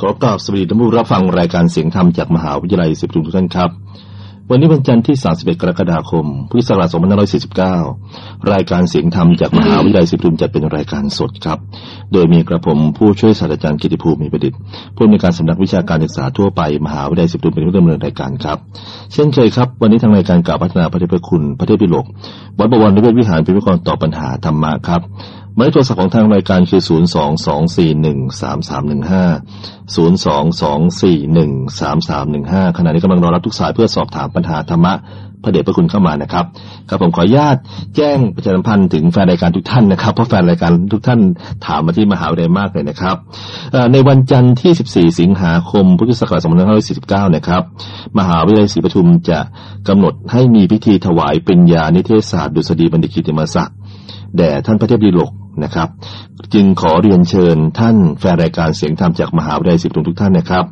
ขอกราบสวัสดีท่านผู้รับฟังรายการเสียงธรรมจากมหาวิทยาลัยศิริปทุมทุกท่านครับ วันนี้วันจันทร์ที่ 31 กรกฎาคม พุทธศักราช2549 รายการเสียงธรรมจากมหาวิทยาลัยศิริปทุมจัดเป็นรายการสดครับ โดยมีกระผมผู้ช่วยศาสตราจารย์กิติภูมิมีประดิษฐ์ผู้อำนวยการสำนักวิชาการศึกษาทั่วไปมหาวิทยาลัยศิริปทุมเป็นผู้ดำเนินรายการครับ เช่นเคยครับ วันนี้ทางรายการกล่าวพัฒนาพระเดชพคุณพระเทพบิโลกวัดบวรนิเวศวิหารเป็นวิกรตอบปัญหาธรรมะครับ หมายเลขโทรศัพท์ของทางรายการคือ 0 2 2 4 1 3 3 1 5 0 2 2 4 1 3 3 1 5 ขณะนี้กำลังรอรับทุกสายเพื่อสอบถามปัญหาธรรมะพระเดชพระคุณเข้ามานะครับ ครับผมขออนุญาตแจ้งประชาสัมพันธ์ถึงแฟนรายการทุกท่านนะครับ เพราะแฟนรายการทุกท่านถามมาที่มหาวิทยาลัยมากเลยนะครับ ในวันจันทร์ที่ 14 สิงหาคม พุทธศักราช2549 นะครับ มหาวิทยาลัยศรีปทุมจะกำหนดให้มีพิธีถวายปริญญานิเทศศาสตร์ดุษฎีบัณฑิตกิติมศักดิ์ แด่ท่านพระเทพดีโลกนะครับ จึงขอเรียนเชิญท่านแฟนรายการเสียงธรรมจากมหาวิทยาลัยศิริปทุมทุกท่านนะครับ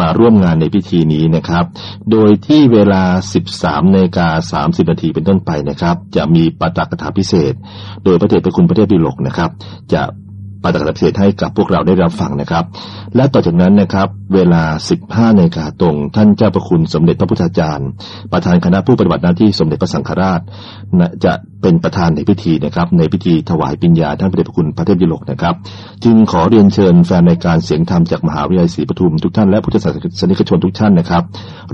มาร่วมงานในพิธีนี้นะครับ โดยที่เวลา 13นาฬิกา30นาทีเป็นต้นไปนะครับ จะมีปาตกถาพิเศษ โดยพระเดชพระคุณพระเทพดีโลกนะครับ จะ ปาฐกถาพิเศษให้กับพวกเราได้รับฟังนะครับ และต่อจากนั้นนะครับ เวลา 15นาฬิกาตรง ท่านเจ้าประคุณสมเด็จพระพุทธาจารย์ ประธานคณะผู้ปฏิบัติหน้าที่สมเด็จพระสังฆราช จะเป็นประธานในพิธีนะครับ ในพิธีถวายปิญญาท่านพระเดชพระคุณพระเทพดิโลกนะครับ จึงขอเรียนเชิญแฟนในการเสียงธรรมจากมหาวิทยาลัยศรีปทุมทุกท่านและพุทธศาสนิกชนทุกท่านนะครับ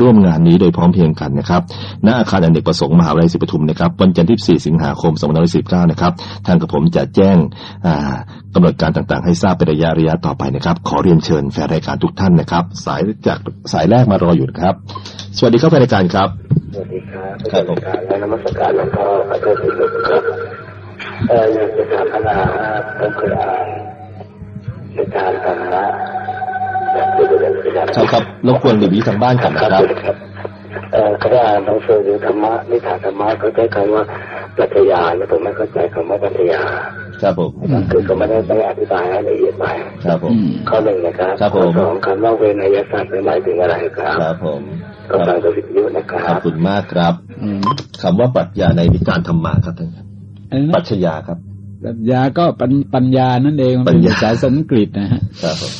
ร่วมงานนี้โดยพร้อมเพรียงกันนะครับณอาคารอเนกประสงค์มหาวิทยาลัยศรีปทุมนะครับวันจันทร์ที่ 4 สิงหาคม 2549นะครับทางกับผมจะแจ้งกำหนดการต่างๆ ให้ทราบเป็นระยะระยะต่อไปนะครับ ขอเรียนเชิญแฟนรายการทุกท่านนะครับ สายจากสายแรกมารออยู่นะครับ สวัสดีครับแฟนรายการครับ สวัสดีครับครับผมการและนมัสการหลวงพ่อพระเจ้าสิริครับเอ่ออยากจะถามปัญหาผมเคยอ่านในการธรรมะแบบดูดูแบบอย่างครับครับรบกวนหลีกวิทางบ้านก่อนคนะรับครับครับเอ่อเขาได้อ่านหนังสือธรรมะนิทานธรรมะเขาใช้คำว่าปรัชญาแล้วผมไม่เข้าใจคำว่าปรัชญา ครับผมคือเขาไม่ได้ไม่อธิบายให้ละเอียดไปครับผมข้อหนึ่งนะครับครับผมข้อสองคำว่าเวไนยสัตว์หมายถึงอะไรครับครับผมก็ฟังกับวิทยุนะครับขอบคุณมากครับอืมคำว่าปรัชญาในวิจารณ์ธรรมะครับท่านครับอันนั้นปรัชญาครับปรัชญาก็ปัญปัญญานั่นเองปัญญามันเป็นภาษาสันสกฤตนะฮะครับผม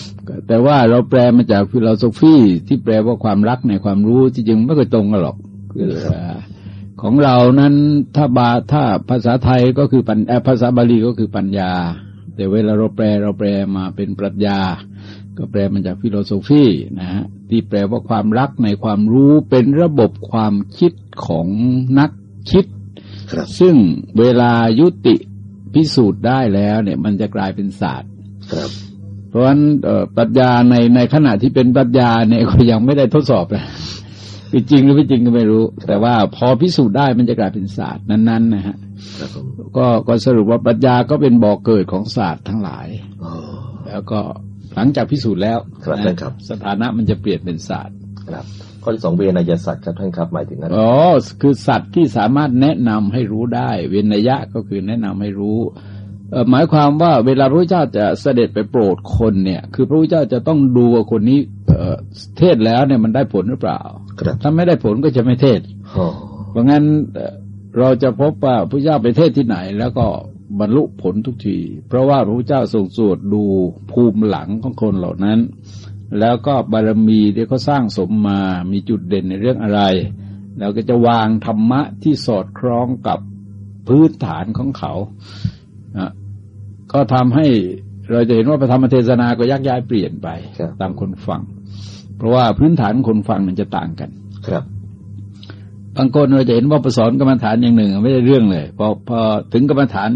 แต่ว่าเราแปลมาจาก philosophy ที่แปลว่าความรักในความรู้ที่จริงไม่เคยตรงกันหรอกคือ ของเรานั้นถ้าบาถ้าภาษาไทยก็คือปัญเอ่อภาษาบาลีก็คือปัญญา แต่เวลาเราแปลเราแปลมาเป็นปรัชญา ก็แปลมาจาก philosophy นะฮะที่แปลว่าความรักในความรู้เป็นระบบความคิดของนักคิดครับซึ่งเวลายุติพิสูจน์ได้แล้ว เนี่ย มันจะกลายเป็นศาสตร์ครับเพราะฉะนั้นเอ่อปรัชญาในในขณะที่เป็นปรัชญาเนี่ยก็ยังไม่ได้ทดสอบนะ คือจริงหรือไม่จริงก็ไม่รู้ แต่ว่าพอพิสูจน์ได้มันจะกลายเป็นศาสตร์นั้น ๆ นะฮะครับผมก็ก็สรุปว่าปรัชญาก็เป็นบ่อกเกิดของศาสตร์ทั้งหลายอ๋อแล้วก็หลังจากพิสูจน์แล้วครับนะท่านครับ สถานะมันจะเปลี่ยนเป็นศาสตร์ครับ ข้อที่สองเวนยสัตว์ครับท่านครับหมายถึงอะไรอ๋อคือสัตว์ที่สามารถแนะนำให้รู้ได้ เวนยะก็คือแนะนำให้รู้เอ่อ หมายความว่าเวลาพระเจ้าจะเสด็จไปโปรดคนเนี่ย คือพระพุทธเจ้าจะต้องดูว่าคนนี้เอ่อเทศแล้วเนี่ยมันได้ผลหรือเปล่าครับถ้าไม่ได้ผลก็จะไม่เทศอ๋อเพราะงั้นเอ่อเราจะพบว่าพระเจ้าไปเทศที่ไหน แล้วก็บรรลุผลทุกที เพราะว่าพระพุทธเจ้าทรงตรวจดูภูมิหลังของคนเหล่านั้น แล้วก็บารมีที่เขาสร้างสมมามีจุดเด่นในเรื่องอะไร แล้วก็จะวางธรรมะที่สอดคล้องกับพื้นฐานของเขาอะ ก็ทำให้เราจะเห็นว่าพระธรรมเทศนาก็ยักย้ายเปลี่ยนไปครับตามคนฟัง เพราะว่าพื้นฐานคนฟังมันจะต่างกันครับบางคนเราจะเห็นว่าประสอนกรรมฐานอย่างหนึ่ง ไม่ได้เรื่องเลยพอพอถึงกรรมฐาน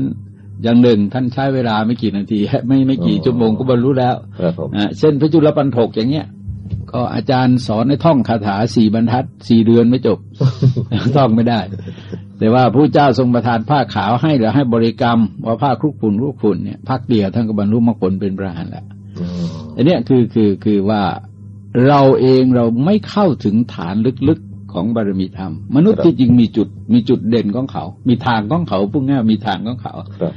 อย่างหนึ่งท่านใช้เวลาไม่กี่นาทีไม่ไม่กี่ชั่วโมงก็บรรลุแล้วครับผมอ่าเช่นพระจุลปันถกอย่างเงี้ย ก็อาจารย์สอนในท่องคาถาสี่บรรทัดสี่เดือนไม่จบท่องไม่ได้ แต่ว่าพระเจ้าทรงประทานผ้าขาวให้หรือให้บริกรรมว่าผ้าคลุกฝุ่นคลุกฝุ่นเนี่ยพักเดียวท่านก็บรรลุมรรคผลเป็นพระอรหันต์แล้วอ๋ออันเนี้ยคือคือคือว่าเราเองเราไม่เข้าถึงฐานลึกๆของบารมีธรรม มนุษย์ที่จริงมีจุดมีจุดเด่นของเขา มีทางของเขาพูดง่ายๆมีทางของเขาครับ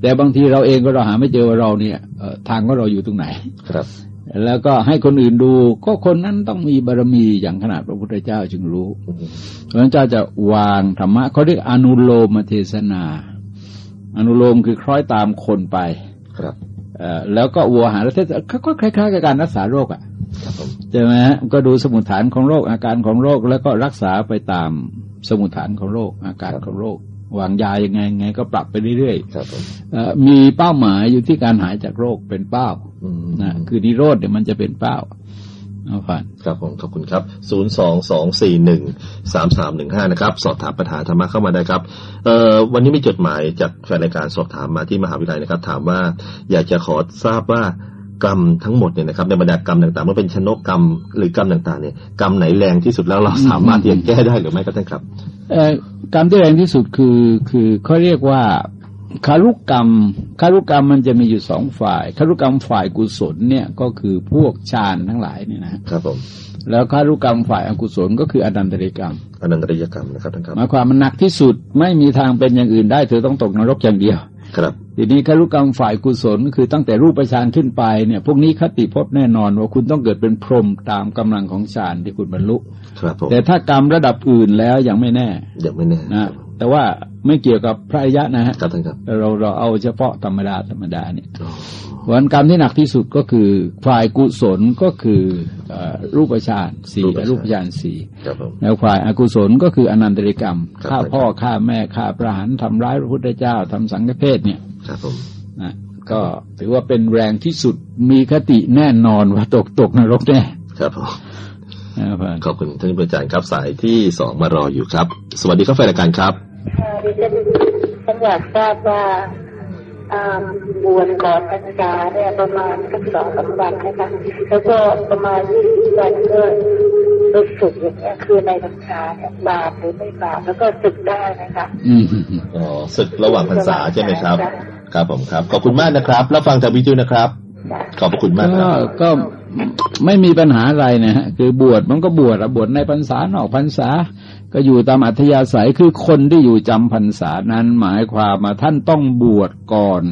แต่บางทีเราเองก็เราหาไม่เจอว่าเราเนี่ยเอ่อทางของเราอยู่ตรงไหนครับ แล้วก็ให้คนอื่นดู ก็คนนั้นต้องมีบารมีอย่างขนาดพระพุทธเจ้าจึงรู้อืมพระพุทธเจ้าจะวางธรรมะเขาเรียกอนุโลมเทศนา อนุโลมคือคล้อยตามคนไป ครับเอ่อแล้วก็วัวหาประเทศก็คล้ายๆกับการรักษาโรคอะครับผมใช่ไหมฮะก็ดูสมุดฐานของโรคอาการของโรค แล้วก็รักษาไปตามสมุดฐานของโรคอาการของโรค วางยายังไงไง ก็ปรับไปเรื่อยครับผมๆเอ่อมีเป้าหมายอยู่ที่การหายจากโรคเป็นเป้าอืมนะคือนิโรธเนี่ยมันจะเป็นเป้าเอาผ่านครับผมขอบคุณครับศูนย์สองสองสี่หนึ่งสามสามหนึ่งห้านะครับ สอบถามปัญหาธรรมะเข้ามาได้ครับ เอ่อวันนี้มีจดหมายจากแฟนรายการสอบถามมาที่มหาวิทยาลัยนะครับ ถามว่าอยากจะขอทราบว่า กรรมทั้งหมดเนี่ยนะครับในบรรดากรรมต่างๆไม่ว่าเป็นชนกกรรมหรือกรรมต่างๆเนี่ยกรรมไหนแรงที่สุดแล้วเราสามารถที่จะแก้ได้หรือไม่ก็ได้ครับเอ่อกรรมที่แรงที่สุดคือคือเขาเรียกว่าคารุกรรมคารุกรรมมันจะมีอยู่สองฝ่ายคารุกรรมฝ่ายกุศลเนี่ยก็คือพวกฌานทั้งหลายเนี่ยนะครับผมแล้วคารุกรรมฝ่ายอกุศลก็คืออนันตริกรรมอนันตริยกรรมนะครับท่านครับหมายความมันหนักที่สุดไม่มีทางเป็นอย่างอื่นได้เธอต้องตกนรกอย่างเดียวครับ ทีนี้คารุกรรมฝ่ายกุศลก็คือตั้งแต่รูปฌานขึ้นไปเนี่ยพวกนี้คติพจน์แน่นอนว่าคุณต้องเกิดเป็นพรหมตามกำลังของฌานที่คุณบรรลุครับผมแต่ถ้ากรรมระดับอื่นแล้วยังไม่แน่ยังไม่แน่นะแต่ว่าไม่เกี่ยวกับพระอริยะนะฮะครับท่านครับเราเราเอาเฉพาะธรรมดาธรรมดาเนี่ยอ๋อวันกรรมที่หนักที่สุดก็คือฝ่ายกุศลก็คือเอ่อรูปฌานสี่รูปฌานสี่ครับผมแล้วฝ่ายอกุศลก็คืออนันตริกรรมครับฆ่าพ่อฆ่าแม่ฆ่าประหารทำร้ายพระพุทธเจ้าทำสังฆเพศเนี่ย ครับผมนะก็ถือว่าเป็นแรงที่สุดมีคติแน่นอนว่าตกตกนรกแน่ครับผมนะครับขอบคุณท่านผู้อาจารย์ครับสายที่สองมารออยู่ครับ สวัสดีครับแฟนรายการครับค่ะดิฉันฉันอยากทราบว่าอ่า บวชก่อนพรรษาเนี่ยประมาณสักสองสามวันนะคะแล้วก็ประมาณยี่สิบวันก็รู้สึกอย่างเงี้ยคือในพรรษาเนี่ยบาปหรือไม่บาปแล้วก็สึกได้นะคะอืมอืมอืมอ๋อศึกระหว่างพรรษาใช่ไหมครับ ครับผมครับ ขอบคุณมากนะครับ แล้วฟังจากวิทยุนะครับ ขอบพระคุณมากคก็รับก็ไม่มีปัญหาอะไรนะฮะคือบวชมันก็บวชอะบวชในพรรษานอกพรรษา ก็อยู่ตามอัธยาศัยคือคนที่อยู่จำพรรษานั้นหมายความมาท่านต้องบวชก่อน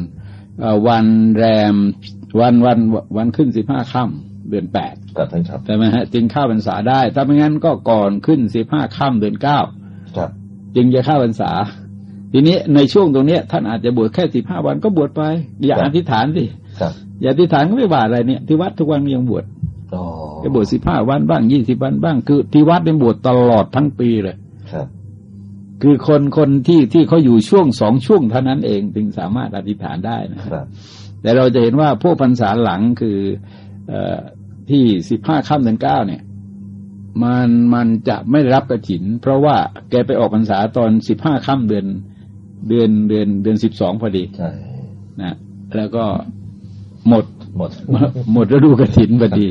เอ่อวันแรมวันวันวันขึ้นสิบห้าค่ำเดือนแปดครับท่านครับใช่ไหมฮะจึงเข้าพรรษาได้ ถ้าไม่งั้นก็ก่อนขึ้นสิบห้าค่ำเดือนเก้าครับจึงจะเข้าพรรษา ทีนี้ในช่วงตรงเนี้ย ท่านอาจจะบวชแค่สิบห้าวันก็บวชไป อย่าอธิษฐานสิครับอย่าอธิษฐานก็ไม่บาอะไรเนี่ยที่วัดทุกวันก็ยังบวชอ๋อ จะบวชสิบห้าวันบ้างยี่สิบวันบ้าง คือที่วัดเป็นบวชตลอดทั้งปีเลยครับ คือคนคนที่ที่เขาอยู่ช่วงสองช่วงเท่านั้นเองจึงสามารถอธิษฐานได้นะคครับรับ แต่เราจะเห็นว่าพวกพรรษาหลังคือเออที่สิบห้าค่ำเดือนเก้าเนี่ยมันมันจะไม่ได้รับกระถิน เพราะว่าแกไปออกพรรษาตอนสิบห้าค่ำเดือนเดือนเดือนเดือนสิบสองพอดีใช่นะแล้วก็หมด หมด หมดฤดูกระถินพอดี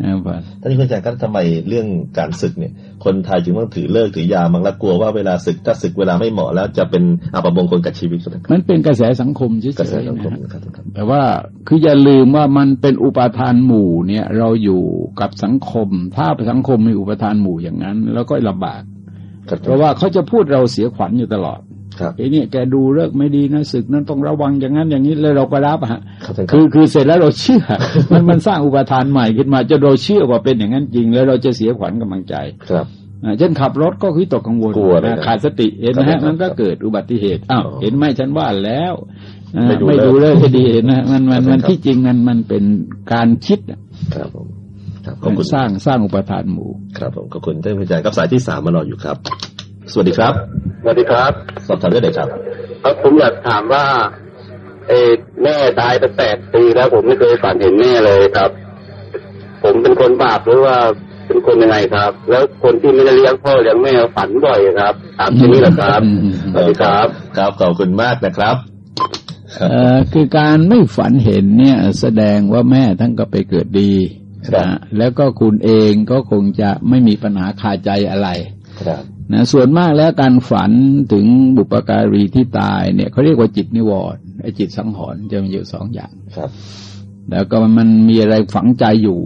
นะครับท่านผู้อาจารย์ก็ทำไมเรื่องการศึกเนี่ย คนไทยจึงต้องถือเลิกถือยามบางละกลัวว่าเวลาศึกถ้าศึกเวลาไม่เหมาะแล้วจะเป็นอัปมงคลกับชีวิตครับมันเป็นกระแสสังคมเฉยกระแสๆสังคมนะฮะนะครับครับแต่ว่าคืออย่าลืมว่ามันเป็นอุปทานหมู่เนี่ย เราอยู่กับสังคม ถ้าสังคมมีอุปทานหมู่อย่างนั้น แล้วก็ลำบากครับเพราะว่าเขาจะพูดเราเสียขวัญอยู่ตลอด ครับไอ้เนี่ยแกดูเลิกไม่ดีนะศึกนั้นต้องระวังอย่างนั้นอย่างนี้แล้วเราก็รับอะฮะครับท่านคคืรัอบคือเสร็จแล้วเราเชื่อ มันมันสร้างอุปทานใหม่ขึ้นมาจนเราเชื่อว่าเป็นอย่างนั้นจริง แล้วเราจะเสียขวัญกำลังใจครับอ่าเช่นขับรถก็คือตกกังวลกลัวเลยนะนะขาดสติเห็นไหมครัฮะบมันก็เกิดอุบัติเหตุอ้าวอ๋อเห็นไหมฉันว่าแล้วอ่าไม่ดูไม่ดูเลิเลิกกให้ดีนะมันมันครับมันครับที่จริงมันมันเป็นการคิดอะครับผมครับขอบคุณสร้างสร้างอุปทานหมู่ ครับผมขอบคุณท่านผู้อาจารย์ครับสายที่สามมารออยู่ครับ สวัสดีครับ สวัสดีครับ สอบถามได้เลยครับ ครับผมอยากถามว่าเออแม่ตายไปแปดปีแล้ว ผมไม่เคยฝันเห็นแม่เลยครับ ผมเป็นคนบาปหรือว่าเป็นคนยังไงครับ แล้วคนที่ไม่ได้เลี้ยงพ่อเลี้ยงแม่ฝันบ่อยครับถามที่นี้แหละครับอืมสวัสดีครับ ครับขอบคุณมากนะครับเอ่อคือการไม่ฝันเห็นเนี่ย แสดงว่าแม่ท่านก็ไปเกิดดีครับนะแล้วก็คุณเองก็คงจะไม่มีปัญหาคาใจอะไรครับ นะส่วนมากแล้วการฝันถึงบุปการีที่ตายเนี่ยเขาเรียกว่าจิตนิวรณ์ไอ้จิตสังหรณ์จะมีอยู่สองอย่างครับ แล้วก็มันมีอะไรฝังใจอยู่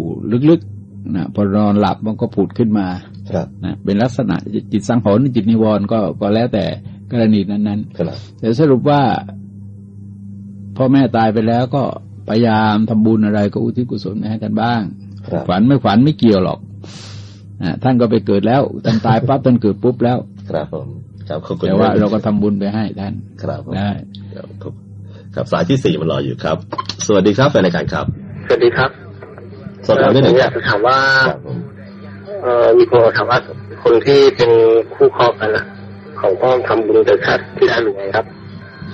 ลึกๆนะพอนอนหลับมันก็ผุดขึ้นมาครับนะเป็นลักษณะจิตสังหรณ์หรือจิตนิวรณ์ก็ก็แล้วแต่กรณีนั้นครับๆแต่สรุปว่าพ่อแม่ตายไปแล้วก็พยายามทำบุญอะไรก็อุทิศกุศลให้กันบ้างครับฝันไม่ฝันไม่เกี่ยวหรอกอะ ท่านก็ไปเกิดแล้วท่านตายปั๊บท่านเกิดปุ๊บแล้ว ครับผมครับขอบคุณแต่ว่าเราก็ทำบุญไปให้ท่านครับผมได้ครับขอบครับสายที่สี่มันรออยู่ครับ สวัสดีครับแฟนรายการครับ สวัสดีครับสอบถามได้หผนึ่มงอยากจะถามว่าครับผมเอ่อมีคนถามว่าคนที่เป็นคู่ครองกันนะเขาก็ทำบุญแต่ชาติที่แล้วหรือไงครับ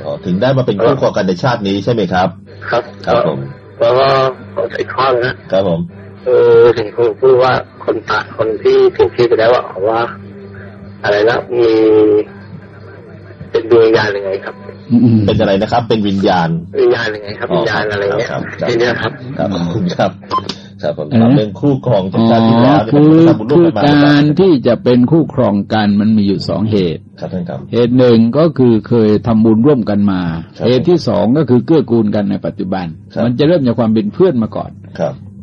อ๋อถึงได้มาเป็นคู่ครองกันในชาตินี้ใช่ไหมครับ ครับ ครับผมแล้วก็ขอใส่ข้อนะครับผม เออเห็นคนพูดว่าคนตายคนที่ถูกชีวิตไปแล้วอะเขาว่า อะไรนะมีเป็นดวงวิญญาณยังไงครับอืมเป็นอะไรนะครับ เป็นวิญญาณ วิญญาณยังไงครับวิญญาณอะไรเงี้ยครับครับทีเนี้ยครับครับขอบคุณครับครับผมเอ๊ะถามเรื่องคู่ครองจากอ๋อชาติที่แล้วเนี่ยคือทำบุญร่วคืมอกันมาหรือเปกาล่ารที่จะเป็นคู่ครองกันมันมีอยู่สองเหตุครับท่านครับ เหตุหนึ่งก็คือเคยทำบุญร่วมกันมาครับเหตุที่สองก็คือเกื้อกูลกันในปัจจุบันครับมันจะเริ่มจากความเป็นเพื่อนมาก่อน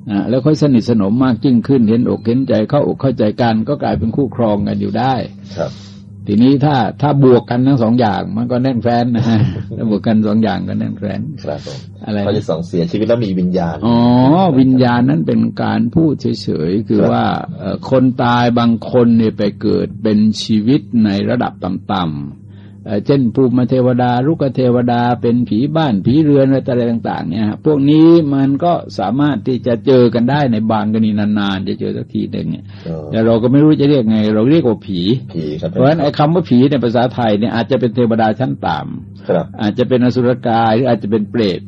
ครับอ่าแล้วค่อยสนิทสนมมากยิ่งขึ้นเห็นอกเห็นใจเข้าอกเข้าใจกัน ก็กลายเป็นคู่ครองกันอยู่ได้ครับ ทีนี้ถ้าถ้าบวกกันทั้งสองอย่าง มันก็แน่นแฟนนะฮะถ้าบวกกันสองอย่างก็แน่นแฟนครับผมอะไรนะเขาจะสองเสียชีวิตแล้วมีวิญญาณอ๋อวิญญาณนั้นเป็นการพูดเฉยๆคือครับว่าเอ่อคนตายบางคนเนี่ยไปเกิดเป็นชีวิตในระดับต่ำๆ เอ่อเช่นภูมิเทวดาลุกเทวดาเป็นผีบ้านผีเรือนอะไรต่าง ๆ เนี่ยฮะพวกนี้มันก็สามารถที่จะเจอกันได้ในบางกรณีนานๆจะเจอสักทีหนึ่งเนี่ยเออแต่เราก็ไม่รู้จะเรียกไง เราเรียกว่าผีผีครับเพราะฉะนั้นไอ้คำว่าผีในภาษาไทยเนี่ยอาจจะเป็นเทวดาชั้นต่ครับำอาจจะเป็นอสุรกายหรืออาจจะเป็นเปรต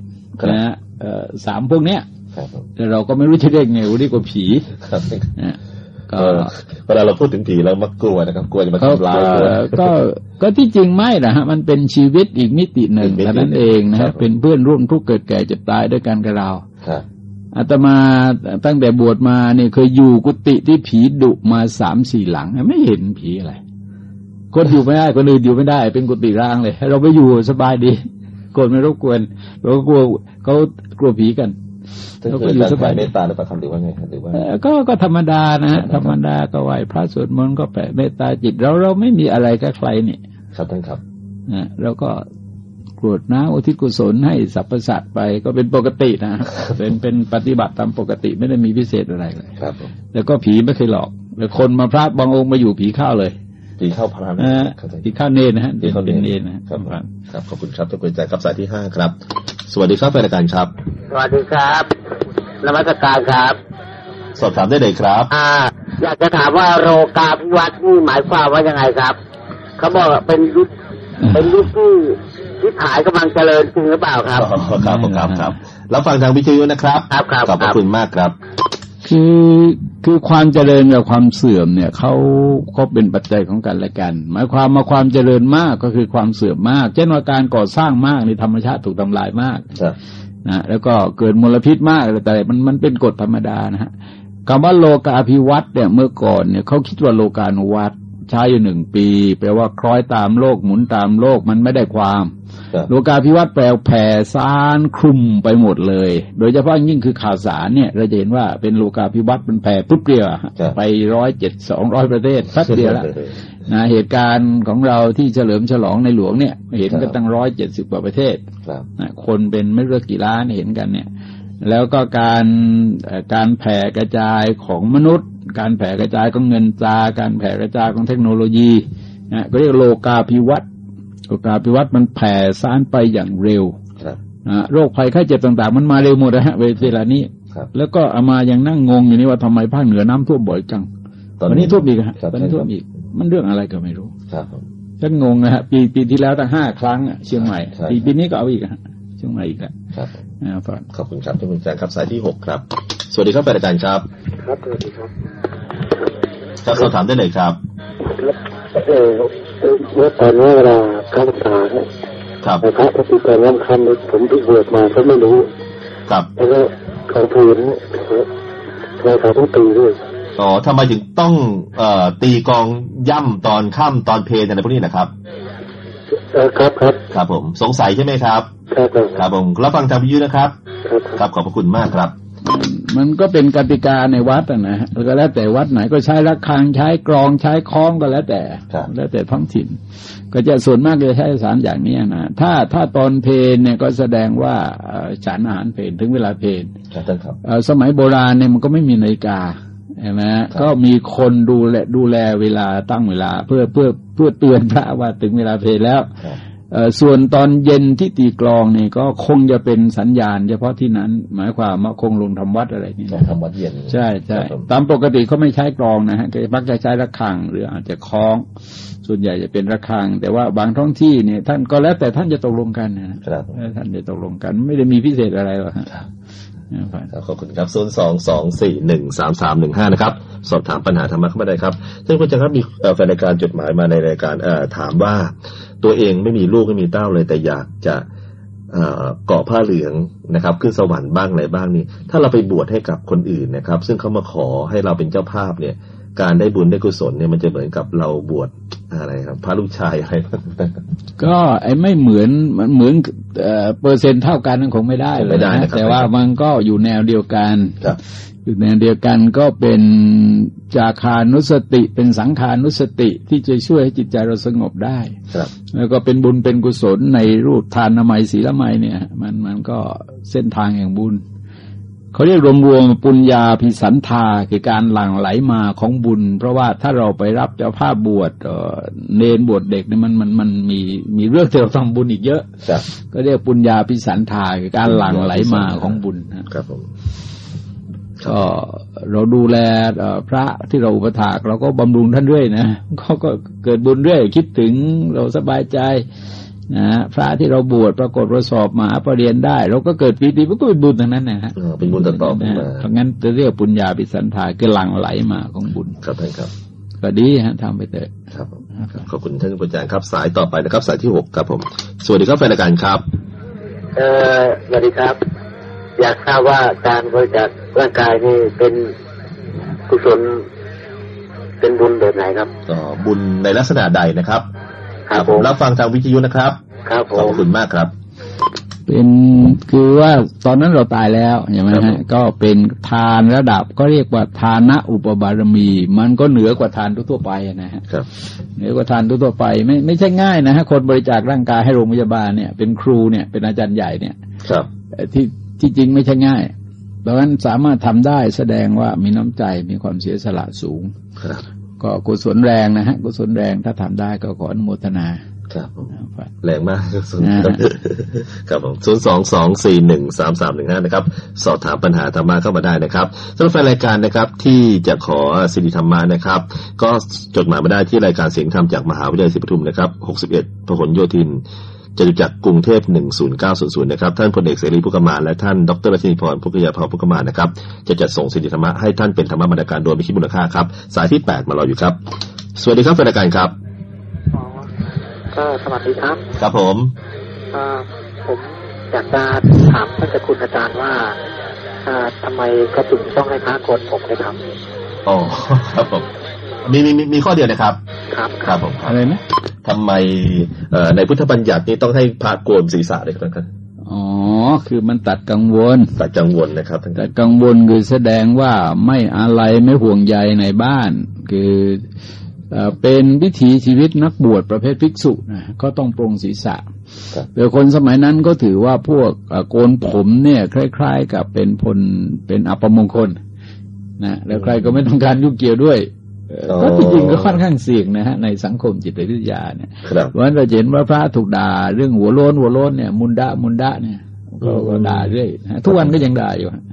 ครับนะฮะเอ่อสามพวกเนี้ยครับผมแต่เราก็ไม่รู้จะเรียกไงว่าเรียกว่าผีครับนะ ก็เออเวลาเราพูดถึงผีเรามักกลัวนะครับ กลัวจะมาก็ทำร้ายก็กลัวก็ก็ที่จริงไม่นะฮะมันเป็นชีวิตอีกมิติหนึ่งอีกมิติเท่านั้นเองนะครัฮะบเป็นเพื่อนร่วมทุกข์เกิดแก่เจ็บตายด้วยกันกับเราครับอาตมาตั้งแต่บวชมาเนี่ยเคยอยู่กุฏิที่ผีดุมาสามสี่หลัง ไม่เห็นผีอะไรคนอยู่ไม่ได้คนอื่นอยู่ไม่ได้ เป็นกุฏิร้างเลยให้เราไปอยู่สบายดีคนไม่รบกวนเราก็กลัวเขากลัวผีกันซึ่ง เราก็คืออยู่การสบายแผ่เมตตาหรือเปล่าครับหรือว่าไงครับหรือว่าเอ่อก็ก็ธรรมดานะฮะธรรมดาก็ไหวพระสวดมนต์ก็แผ่เมตตาจิต เราเราไม่มีอะไรกับใครนี่ครับท่านครับนะเราก็กรวดน้ำอุทิศกุศลให้สรรพสัตว์ไปก็เป็นปกตินะเป็นเป็นปฏิบัติตามปกติไม่ได้มีพิเศษอะไรเลยครับผมแล้วก็ผีไม่เคยหลอกแต่คนมาพระบางองค์มาอยู่ผีเข้าเลยผีเข้าพระนะฮะครับท่านผีเข้าเนรนะฮะผีเข้าเป็นเนเนรรนะฮะครับผมครับขอบคุณครับทุกคนใจครับสายที่ห้าครับสวัสดีครับแฟนรายการครับ สวัสดีครับนมัสการครับ สอบถามได้เลยครับ อ่า อยากจะถามว่าโรกาพิวัตรนี่หมายความว่ายังไงครับเขาบอกว่าเป็นยุคเป็นยุคที่ที่ขายกำลังเจริญจริงหรือเปล่าครับ ครับผมครับผมครับครับแล้วฟังทางวิทยุนะครับ ครับครับขอบพครัระบคุณมากครับ คือคือความเจริญกับความเสื่อมเนี่ยเขาเขาเป็นปัจจัยของกันและกัน หมายความมาความเจริญมากก็คือความเสื่อมมาก เช่นว่าการก่อสร้างมากในธรรมชาติถูกทำลายมากครับนะแล้วก็เกิดมลพิษมากอะไรแต่มันมันเป็นกฎธรรมดานะฮะคำว่าโลกาภิวัตน์เนี่ยเมื่อก่อนเนี่ยเขาคิดว่าโลกานุวัต ใช้อยู่หนึ่งปี แปลว่าคล้อยตามโลกหมุนตามโลกมันไม่ได้ความครับโลกาภิวัตน์แปลแผ่ซานคลุมไปหมดเลย โดยเฉพาะยิ่งคือข่าวสารเนี่ย เราจะเห็นว่าเป็นโลกาภิวัตน์มันแผ่ปุ๊บเดียวอะครับไปร้อยเจ็ดสองร้อยประเทศแป๊บเดียวแล้วนะเหตุการณ์ของเราที่เฉลิมฉลองในหลวงเนี่ย เห็นกันตั้งร้อยเจ็ดสิบกว่าประเทศครับนะคนเป็นไม่รู้กี่ล้านเห็นกันเนี่ย แล้วก็การเอ่อการแผ่กระจายของมนุษย์ การแผ่กระจายของเงินตราการแผ่กระจายของเทคโนโลยีนะก็เรียกโลกาภิวัตน์โลกาภิวัตน์มันแผ่ซ่านไปอย่างเร็วครับนะโรคภัยไข้เจ็บต่าง ๆ มันมาเร็วหมดนะฮะเวลานี้ครับแล้วก็เอามายังนั่งงงอยู่นี่ว่าทำไมภาคเหนือน้ำท่วมบ่อยจังวันนี้ท่วมอีกฮะครับวันนี้ท่วมอีก มันเรื่องอะไรก็ไม่รู้ครับผมฉันงงนะฮะปีปีที่แล้วตั้งห้าครั้งอะเชียงใหม่ใช่ปีปีนี้ก็เอาอีกอะฮะเชีย งใหม่อีกแล้วครับผมนะครับขอบคุณครับทุกคนใจครับสายที่หกครับ สวัสดีครับแฟนรายการครับ ครับสวัสดีครับครับสอบถามได้เลยครับเออเมื่อตอนนี้เวลาเข้าพรรษาเนี่ยครับแต่พระปฏิบัติน้ำคำเนี่ยผมที่บวชมาก็ไม่รู้ ครับแล้วก็ของผืนทำไมเขาต้องตีด้วยอ๋อทำไมถึงต้องเอ่อตีกลองย่ำตอนค่ำตอนเพลนอะไรพวกนี้นะครับเออ ครับครับครับผม สงสัยใช่ไหมครับ ครับครับครับผมรับฟังทางวิทยุนะครับครับ ครับขอบพระคุณมากครับ มันก็เป็นกติกาในวัดอะนะฮะแล้วก็แล้วแต่วัดไหนก็ใช้ระฆังใช้กรองใช้คล้องก็แล้วแต่ครับแล้วแต่ท้องถิ่น ก็จะส่วนมากจะใช้สารอย่างนี้นะถ้าถ้าตอนเพลนเนี่ยก็แสดงว่าเอ่อฉันอาหารเพลนถึงเวลาเพลนครับท่านครับเอ่อสมัยโบราณเนี่ยมันก็ไม่มีนาฬิกาใช่ไหมฮะก็มีคนดูแลดูแลเวลาตั้งเวลา เพื่อเพื่อ เพื่อเตือนพระว่าถึงเวลาเพลนแล้วครับเอ่อส่วนตอนเย็นที่ตีกลองเนี่ยก็คงจะเป็นสัญญาณ เฉพาะที่นั้น หมายความว่าคงลงทำวัดอะไรนี่ต้อนะงทำวัดเย็นใช่ใช่ครับผมตามปกติเขาไม่ใช้กลองนะฮะก็มักจะใช้ระฆังหรืออาจจะคล้อง ส่วนใหญ่จะเป็นระฆัง แต่ว่าบางท้องที่เนี่ยท่านก็แล้วแต่ท่านจะตกลงกันนะฮะครับแล้วท่านจะตกลงกัน ไม่ได้มีพิเศษอะไรหรอกฮะครับนะ ครับครับขอบคุณครับ0 2 2 4 1 3 3 1 5นะครับ สอบถามปัญหาธรรมะเข้ามาได้ครับท่านผู้ชมครับมีแฟนรายการจดหมายมาในรายการเอถามว่าตัวเองไม่มีลูกไม่มีเต้าเลยแต่อยากจะเอ่อเกาะผ้าเหลืองนะครับ ขึ้นสวรรค์บ้างอะไรบ้างนี่ถ้าเราไปบวชให้กับคนอื่นนะครับ ซึ่งเขามาขอให้เราเป็นเจ้าภาพเนี่ย การได้บุญได้กุศลเนี่ยมันจะเหมือนกับเราบวชอะไรครับพระลูกชายอะไรก็ไอ้ไม่เหมือนมันเหมือนเอ่อเปอร์เซ็นต์เท่ากันนั่นคงไม่ได้เลยไม่ได้นะครับแต่ว่ามันก็อยู่แนวเดียวกันครับอยู่แนวเดียวกันก็เป็นจาคานุสติ เป็นสังขานุสติที่จะช่วยให้จิตใจเราสงบได้ครับ แล้วก็เป็นบุญเป็นกุศลในรูปทานนามัยศีลไมัยเนี่ย มันมันก็เส้นทางแห่งบุญ เขาเรียกรวมๆปุญญาพิสันธาคือการหลั่งไหลมาของบุญ เพราะว่าถ้าเราไปรับเจ้าภาพบวชเอ่อเนนบวชเด็กเนี่ยมันมันมันมีมีเรื่องที่เราทำบุญอีกเยอะครับก็เรียกปุญญาพิสันธาคือการหลั่งไหลมาของบุญนะครับผมก็เราดูแลเอ่อพระที่เราอุปถากเราก็บำรุงท่านเรื่อยนะเขาก็เกิดบุญเรื่อยคิดถึงเราสบายใจ นะพระที่เราบวชปรากฏเราสอบมหาปรริญญาได้ เราก็เกิดปีติมันก็เป็นบุญทั้งนั้นนะฮะเออเป็นบุญต่อๆกันมาเพราะงั้นจะเรียกปุญญาปิสันธาคือหลั่งไหลมาของบุญครับท่านครับ ก็ดีฮะทำไปเถอะครับผมขอบคุณท่านผู้การครับ สายต่อไปนะครับ สายที่หกครับผม สวัสดีครับแฟนรายการครับ เออสวัสดีครับ อยากทราบว่าการบริจาคร่างกายนี่เป็นกุศลเป็นบุญแบบไหนครับต่อบุญในลักษณะใดนะครับ ครับผมรับฟังทางวิทยุนะครับ ครับผขอบมคุณมากครับ เป็นคือว่าตอนนั้นเราตายแล้วใช่ไหมครับผฮะมก็เป็นทานระดับก็เรียกว่าทานะอุปบารมี มันก็เหนือกว่าทานทั่วๆไปนะฮะครับเหนือกว่าทานทั่วๆไปไม่ไม่ใช่ง่ายนะฮะคนบริจาคร่างกายให้โรงพยาบาลเนี่ย เป็นครูเนี่ยเป็นอาจารย์ใหญ่เนี่ยครับเอ่อที่ที่จริงไม่ใช่ง่ายดังนั้นสามารถทำได้แสดงว่ามีน้ำใจมีความเสียสละสูงครับ ก็กุศลแรงนะฮะกุศลแรงถ้าทำได้ก็ขออนุโมทนาครับผมนะครับแรงมากครับอ่าครับผมศูนย์สองสองสี่หนึ่งสามสามหนึ่งห้านะครับ สอบถามปัญหาธรรมะเข้ามาได้นะครับสำหรับแฟนรายการนะครับ ที่จะขอสิริธรรมะนะครับ ก็จดหมายมาได้ที่รายการเสียงธรรมจากมหาวิทยาลัยศรีปทุมนะครับหกสิบเอ็ดพหลโยธิน จตุจักรกรุงเทพ10900นะครับท่านพลเอกเสรีพุกมานและท่านดรรัชนีพรพุกยาภาพุกมานนะครับจะจัดส่งสิริธรรมะให้ท่านเป็นธรรมะบรรณาการโดยไม่คิดมูลค่าครับ สายที่แปดมารออยู่ครับ สวัสดีครับแฟนรายการครับอ๋อก็สวัสดีครับครับผมอ่าผมอยากจะถามท่านเจ้าคุณอาจารย์ว่าอ่าทำไมกระถึงต้องให้พระโกนผมเลยครับอ๋อครับผม มีมีมีมีข้อเดียวนะครับ ครับ ครับผมอะไรนะทำไมเอ่อในพุทธบัญญัตินี้ต้องให้พระโกนศีรษะเลยครับท่านอ๋อ คือมันตัดกังวล ตัดกังวลนะครับท่านคแต่รับกังวลคือแสดงว่าไม่อะไรไม่ห่วงใยในบ้าน คือเอ่อเป็นวิถีชีวิตนักบวชประเภทภิกษุนะก็ต้องปรงศีรษะครับแต่คนสมัยนั้นก็ถือว่าพวกเอ่อโกนผมเนี่ย คล้าย ๆ กับเป็นพลเป็นอัปมงคลนะแล้วใครก็ไม่ต้องการยุ่งเกี่ยวด้วยเอ่อ ก็จริงๆก็ค่อนข้างเสี่ยงนะฮะในสังคมจิตวิทยาเนี่ยครับเพราะฉะนั้นเราจะเห็นว่าพระถูกด่าเรื่องหัวโล้นหัวโล้นเนี่ย มุนดะมุนดะเนี่ยก็อืมก็ด่าเรื่อยนะทุกวันก็ยังด่าอยู่ฮะ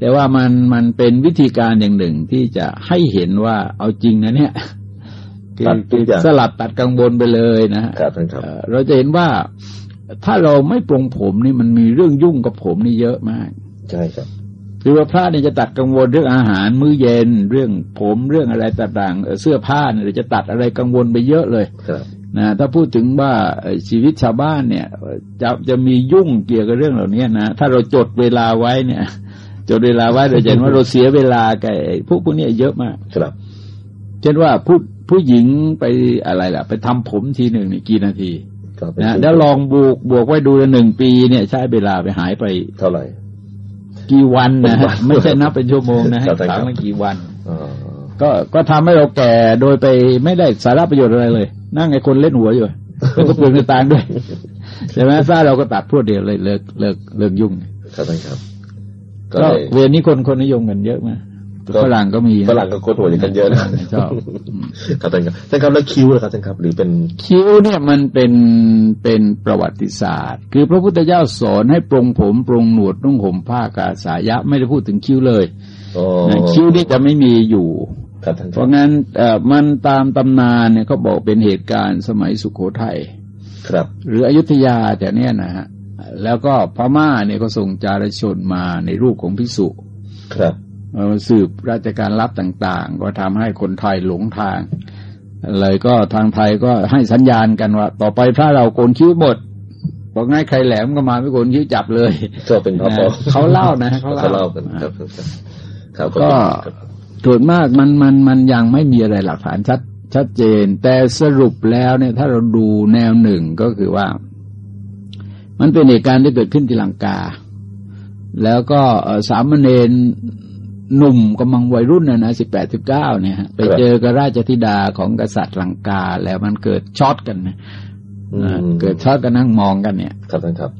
แต่ว่ามันมันเป็นวิธีการอย่างหนึ่งที่จะให้เห็นว่าเอาจริงนะเนี่ยคือตัดทุกอย่างสลัดตัดกังวลไปเลยนะฮะครับท่านครับเอ่อเราจะเห็นว่าถ้าเราไม่ปรงผมนี่มันมีเรื่องยุ่งกับผมนี่เยอะมาก ใช่ครับ คือว่าพระเนี่ยจะตัดกังวลเรื่องอาหารมื้อเย็น เรื่องผมเรื่องอะไรต่างๆเอ่อเสื้อผ้าเนี่ยจะตัดอะไรกังวลไปเยอะเลยครับนะถ้าพูดถึงว่าเอ่อชีวิตชาวบ้านเนี่ยเอ่อจะจะมียุ่งเกี่ยวกับเรื่องเหล่านี้นะถ้าเราจดเวลาไว้เนี่ย จดเวลาไว้เราจะเห็นว่าเราเสียเวลากับไอ้พวกพวกเนี้ยเยอะมากครับ เช่นว่าผู้ผู้หญิงไปอะไรล่ะ ไปทำผมทีหนึ่งนี่กี่นาทีก็เป็นนะแล้วลองบวกบวกไว้ดูหนึ่งปีเนี่ย ใช้เวลาไปหายไปเท่าไหร่ กี่วันนะเป็นวัฮะนไม่ใช่นับเป็นชั่วโมงนะฮะครับครั้งละกี่วันอ๋อก็ก็ทำให้เราแก่โดยไปไม่ได้สาระประโยชน์อะไรเลย นั่งไอ้คนเล่นหัวอยู่แล้วก็เปลืองตางค์ด้วยใช่ไหมซ่าเราก็ตัดพรวดเดียวเลยเลิกเลิกเลิกยุ่งครับท่านครับก็ก็เลยเวรนี้คนคนนิยมกันเยอะมาก ฝรั่งก็มีฝรั่งก็โคตรหัวอย่างกันเยอะนะชอบครับท่านครับท่านครับแล้วคิ้วนะครับท่านครับ หรือเป็นคิ้วเนี่ยมันเป็นเป็นประวัติศาสตร์ คือพระพุทธเจ้าสอนให้ปรงผมปรงหนวดนุ่งห่มผ้ากาสายะ ไม่ได้พูดถึงคิ้วเลยอ๋อนะคิ้วนี่จะไม่มีอยู่ครับท่านเพครับราะงั้นเอ่อมันตามตำนานเนี่ยเขาบอกเป็นเหตุการณ์สมัยสุขโขทัยครับ หรืออยุธยาแต่เนี้ยนะฮะแล้วก็พม่าเนี่ยก็ส่งจารชนมาในรูปของพิสุครับเอ่อ สืบราชการลับต่าง ๆ ก็ทำให้คนไทยหลงทาง เลยก็ทางไทยก็ให้สัญญาณกันว่า ต่อไปถ้าเราโกนคิ้วหมดบอกง่ายใครแหลมก็มาไม่โกนคิ้วจับเลยก็เป็นพระปอนะเขาเล่านะเขาเขาเล่าเล่ากันครับครับครับก็ส่วนมากมันมันมันยังไม่มีอะไรหลักฐานชัดชัดเจน แต่สรุปแล้วเนี่ย ถ้าเราดูแนวหนึ่งก็คือว่า มันเป็นเหตุการณ์ที่เกิดขึ้นที่ลังกา แล้วก็เอ่อสามเณร หนุ่มกำลังวัยรุ่นนะนะสิบแปดสิบเก้าเนี่ยฮะไปเจอกับราชธิดาของกษัตริย์ลังกาแล้วมันเกิดช็อตกันนะอืมเกิดช็อตกันนั่งมองกันเนี่ย ครับท่านครับ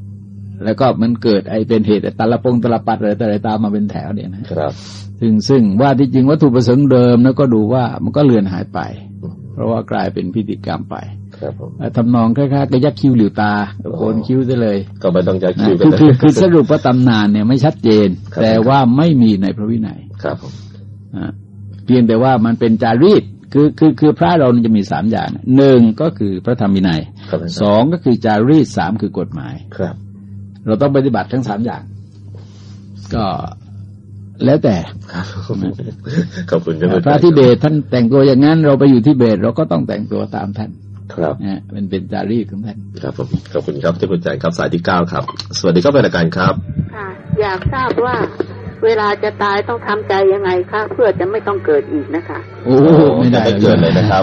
แล้วก็มันเกิดไอเป็นเหตุตาลปงตาลปัดอะไรต่ออะไรตามมาเป็นแถวเนี่ยนะครับ ซึ่งซึ่งว่าที่จริงวัตถุประสงค์เดิมแล้วก็ดูว่ามันก็เลือนหายไป เพราะว่ากลายเป็นพิธีกรรมไป ครับผมเอ่อทำนองคล้ายๆกับยักคิ้วหลิวตาโกนคิ้วได้เลย ก็ไม่ต้องจะนะคิวกัคืนอคือคือสรุปว่าตำนานเนี่ยไม่ชัดเจนครับแต่ว่าไม่มีในพระวินัยครับผมอะเพียงแต่ว่ามันเป็นจารีตคือคือคือพระเราเนี่ยจะมีสามอย่างหนึ่งก็คือพระธรรมวินัยครับท่านคสรับองก็คือจารีตสามคือกฎหมายครับ เราต้องปฏิบัติทั้งสามอย่าง ก็แล้วแต่ครับขอบคุณครับพระทิเบตท่านแต่งตัวอย่างนั้น เราไปอยู่ที่เบตเราก็ต้องแต่งตัวตามท่าน ครับนะฮะมันเป็นจารีตของท่านครับผมขอบคุณครับที่คุณแจงครับสายที่เก้าครับ สวัสดีครับเป็นรายการครับค่ะอยากทราบว่าเวลาจะตายต้องทำใจยังไงคะเพื่อจะไม่ต้องเกิดอีกนะคะโอ้ไม่ได้จะเกิดเลยนะครับ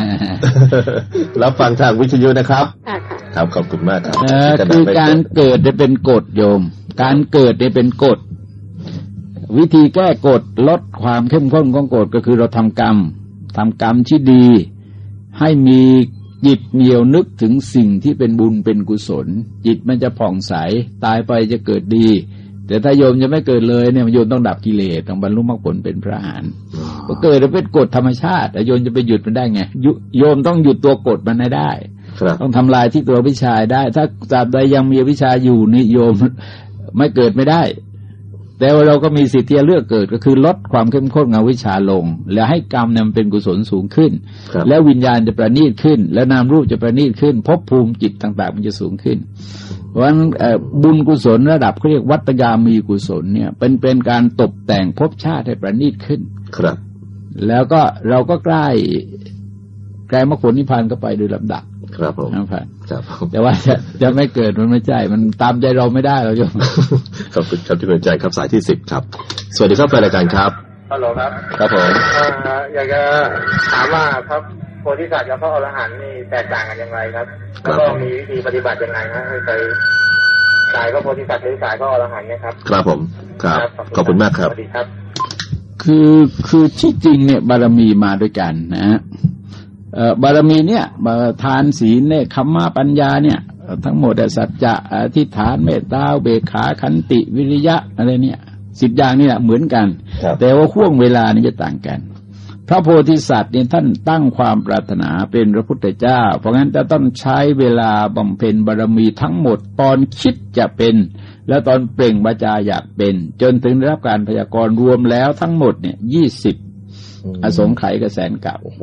รับฟังทางวิทยุนะครับค่ะค่ะครับขอบคุณมากครับเออจะคือไม่การเกิดเนี่ยเป็นกฎโยม การเกิดเนี่ยเป็นกฎวิธีแก้กฎลดความเข้มข้นของกฎก็คือเราทำกรรมทำกรรมที่ดี ให้มี จิตเหนียวนึกถึงสิ่งที่เป็นบุญเป็นกุศล จิตมันจะผ่องใส ตายไปจะเกิดดี แต่ถ้าโยมจะไม่เกิดเลยเนี่ยโยมต้องดับกิเลสต้องบรรลุมรรคผลเป็นพระอรหันต์ก็เกิดเป็นกฎธรรมชาติแต่โยมจะไปหยุดมันได้ไงยุโยมต้องหยุดตัวกฎมันให้ได้ครับต้องทำลายที่ตัววิชาได้ ถ้าตราบใดยังมีวิชาอยู่นิยมไม่เกิดไม่ได้ แต่ว่าเราก็มีสิทธิ์ที่จะเลือกเกิดก็คือลดความเข้มข้นของวิชาลง แล้วให้กรรมเนี่ยมันเป็นกุศลสูงขึ้นครับแล้ววิญญาณจะประณีตขึ้น และนามรูปจะประณีตขึ้นภพภูมิจิตต่าง ๆ มันจะสูงขึ้น เพราะฉะนั้นเอ่อบุญกุศลระดับเขาเรียกวัตยามีกุศลเนี่ยเป็นเป็นการตกแต่งภพชาติให้ประณีตขึ้นครับ แล้วก็เราก็ใกล้ใกล้มรรคผลนิพพานก็ไปโดยลำดับ ครับผมนะครับครับผมแต่ว่าจะจะไม่เกิดมันไม่ใช่ มันตามใจเราไม่ได้เราโยมขอบคุณครับที่คุณแจงครับสายที่สิบครับ สวัสดีครับเป็นรายการครับฮัลโหลครับ ครับผมเอ่ออยากจะถามว่าครับโพธิสัตว์กับพระอรหันต์นี่แตกต่างกันอย่างไรครับแล้วก็มีวิธีปฏิบัติยังไงฮะให้ไปสายพระโพธิสัตว์หรือสายพระอรหันต์เนะครับ ครับผมครับขอบคุณมากครับสวัสดีครับ คือคือที่จริงเนี่ยบารมีมาด้วยกันนะฮะเอ่อ บารมีเนี่ยบารทานศีลเนี่ยคัมมาปัญญาเนี่ยเอ่อทั้งหมดอะสัจจะอธิษฐานเมตตาอุเบกขาขันติวิริยะอะไรเนี่ยสิบอย่างนี่แหละเหมือนกันครับแต่ว่าห่วงเวลานี่จะต่างกัน พระโพธิสัตว์เนี่ยท่านตั้งความปรารถนาเป็นพระพุทธเจ้า เพราะงั้นจะต้องใช้เวลาบำเพ็ญบารมีทั้งหมดตอนคิดจะเป็น และตอนเปล่งบาจาอยากเป็น จนถึงได้รับการพยากรณ์รวมแล้วทั้งหมดเนี่ยยี่สิบอสงไขยกับแสนเก่าโอ้โห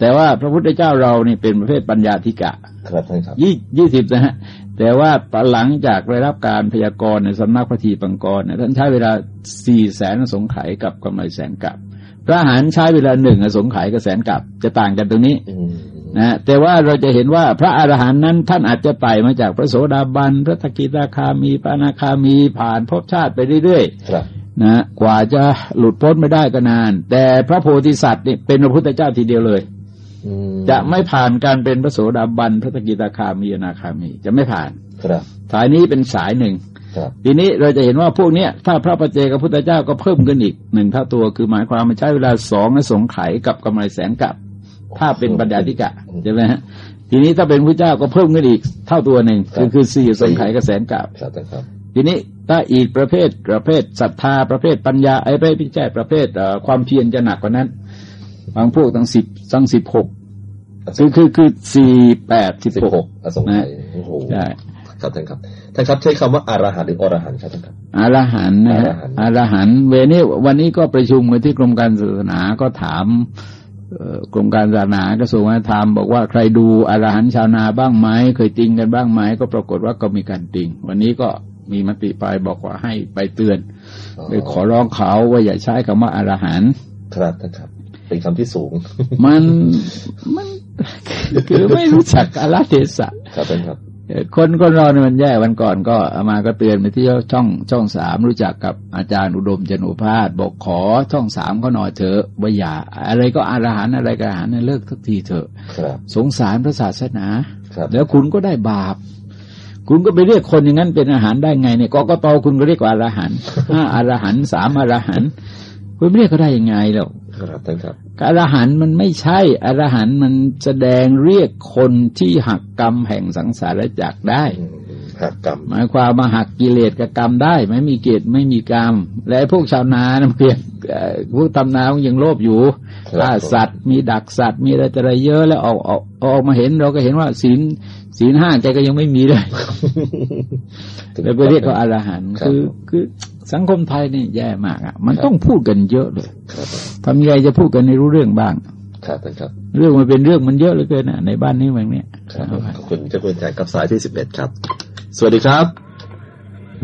แต่ว่าพระพุทธเจ้าเรานี่เป็นประเภทปัญญาธิกะ ครับท่านครับยี่ยี่สิบนะฮะ แต่ว่าตอนหลังจากได้รับการพยากรณ์ในสำนักพระทีปังกรเนี่ยท่านใช้เวลาสี่แสนอสงไขยกับกำไรแสนกับ พระอรหันต์ใช้เวลาหนึ่งอสงไขยกับแสนกับ จะต่างกันตรงนี้อืมนะฮะแต่ว่าเราจะเห็นว่าพระอรหันต์นั้นท่านอาจจะไต่มาจากพระโสดาบัน พระสกิทาคามีพระอนาคามีผ่านภพชาติไปเรื่อยครับๆนะกว่าจะหลุดพ้นไม่ได้ก็นาน แต่พระโพธิสัตว์นี่เป็นพระพุทธเจ้าทีเดียวเลยอืม จะไม่ผ่านการเป็นพระโสดาบันพระสกิทาคามีอนาคามี จะไม่ผ่านครับสายนี้เป็นสายหนึ่งครับทีนี้เราจะเห็นว่าพวกเนี้ยถ้าพระประเจกับพุทธเจ้าก็เพิ่มขึ้นอีกหนึ่งเท่าตัวคือหมายความมันใช้เวลาสองอสงไขยกับกำไรแสนกับ ถ้าเป็นปัญญาธิกะใช่ไหมฮะทีนี้ถ้าเป็นพระเจ้าก็เพิ่มขึ้นอีกเท่าตัวหนึ่งคือคือสี่อสงไขยกับแสนกับครับท่านครับทีทีนี้ถ้าอีกประเภทประเภทศรัทธาประเภทปัญญาไอ้ไม่ใช่ประเภทเอ่อความเพียรจะหนักกว่านั้น บางพวกตั้งสิบตั้งสิบหกคือคือคือสี่แปดสิบสิบหหกกอสงไขยโอ้โหใช่ครับท่านครับท่านครับใช้คำว่าอารหันต์หรืออรหันต์ครับท่านครับอรหันต์นะฮะออรรหัหันนต์ต์เวนี้วันนี้ก็ประชุมกันที่กรมการศาสนาก็ถามเอ่อกรมการศาสนากระทรวงวัฒนธรรมบอกว่าใครดูอรหันต์ชาวนาบ้างไหมเคยติงกันบ้างไหมก็ปรากฏว่าก็มีการติง วันนี้ก็มีมติไปบอกว่าให้ไปเตือนไปขอร้องเขาว่าอย่าใช้คำว่าอรหันต์ครับท่านครับ เป็นคำที่สูง มันมันคือไม่รู้จักอาลเทศะครับท่านครับเอ่อคนคนเราเนี่ยมันแย่วันก่อนก็อามาก็เตือนไปที่ช่องช่องสามรู้จักกับอาจารย์อุดมจนุพาสบอกขอช่องสามเขาหน่อยเถอะว่าอย่าอะไรก็อารหันต์อะไรก็อรหันต์เนี่ยเลิกทักทีเถอะครับสงสารพระศาสนาครับแล้วคุณก็ได้บาปคุณก็ไปเรียกคนอย่างนั้นเป็นอาหารได้ไงเนี่ยกกตคุณก็เรียกว่าอรหันต์ห้าอรหันต์สามอรหันต์คุณไม่เรียกเขาได้ยังไงหรอก ครับท่านครับอรหันต์มันไม่ใช่ อรหันต์มันแสดงเรียกคนที่หักกรรมแห่งสังสารวัฏได้อืมหักกรรมหมายความมาหักกิเลสกับกรรมได้ ไม่มีเกตไม่มีกรรม และไอ้พวกชาวนานะเพียงเอ่อพวกทำนามันยังโลภอยู่ครับฆ่าสัตว์ มีดักสัตว์ มีอะไรแต่อะไรเยอะแล้วออกออกออกมาเห็นเราก็เห็นว่าศีลศีลห้าแกก็ยังไม่มีเลยแล้วไปเรียกเขาอรหันต์ครับคือคือ สังคมไทยนี่แย่มากอะ มันครับต้องพูดกันเยอะเลยครับทำยังไงจะพูดกันในรู้เรื่องบ้าง ครับท่านครับ เรื่องมันเป็นเรื่องมันเยอะเหลือเกินอะในบ้านนี้เมืองเนี้ยครับขอบคุณเจ้าคุณอาจารย์กับสายที่สิบเอ็ดครับ สวัสดีครับ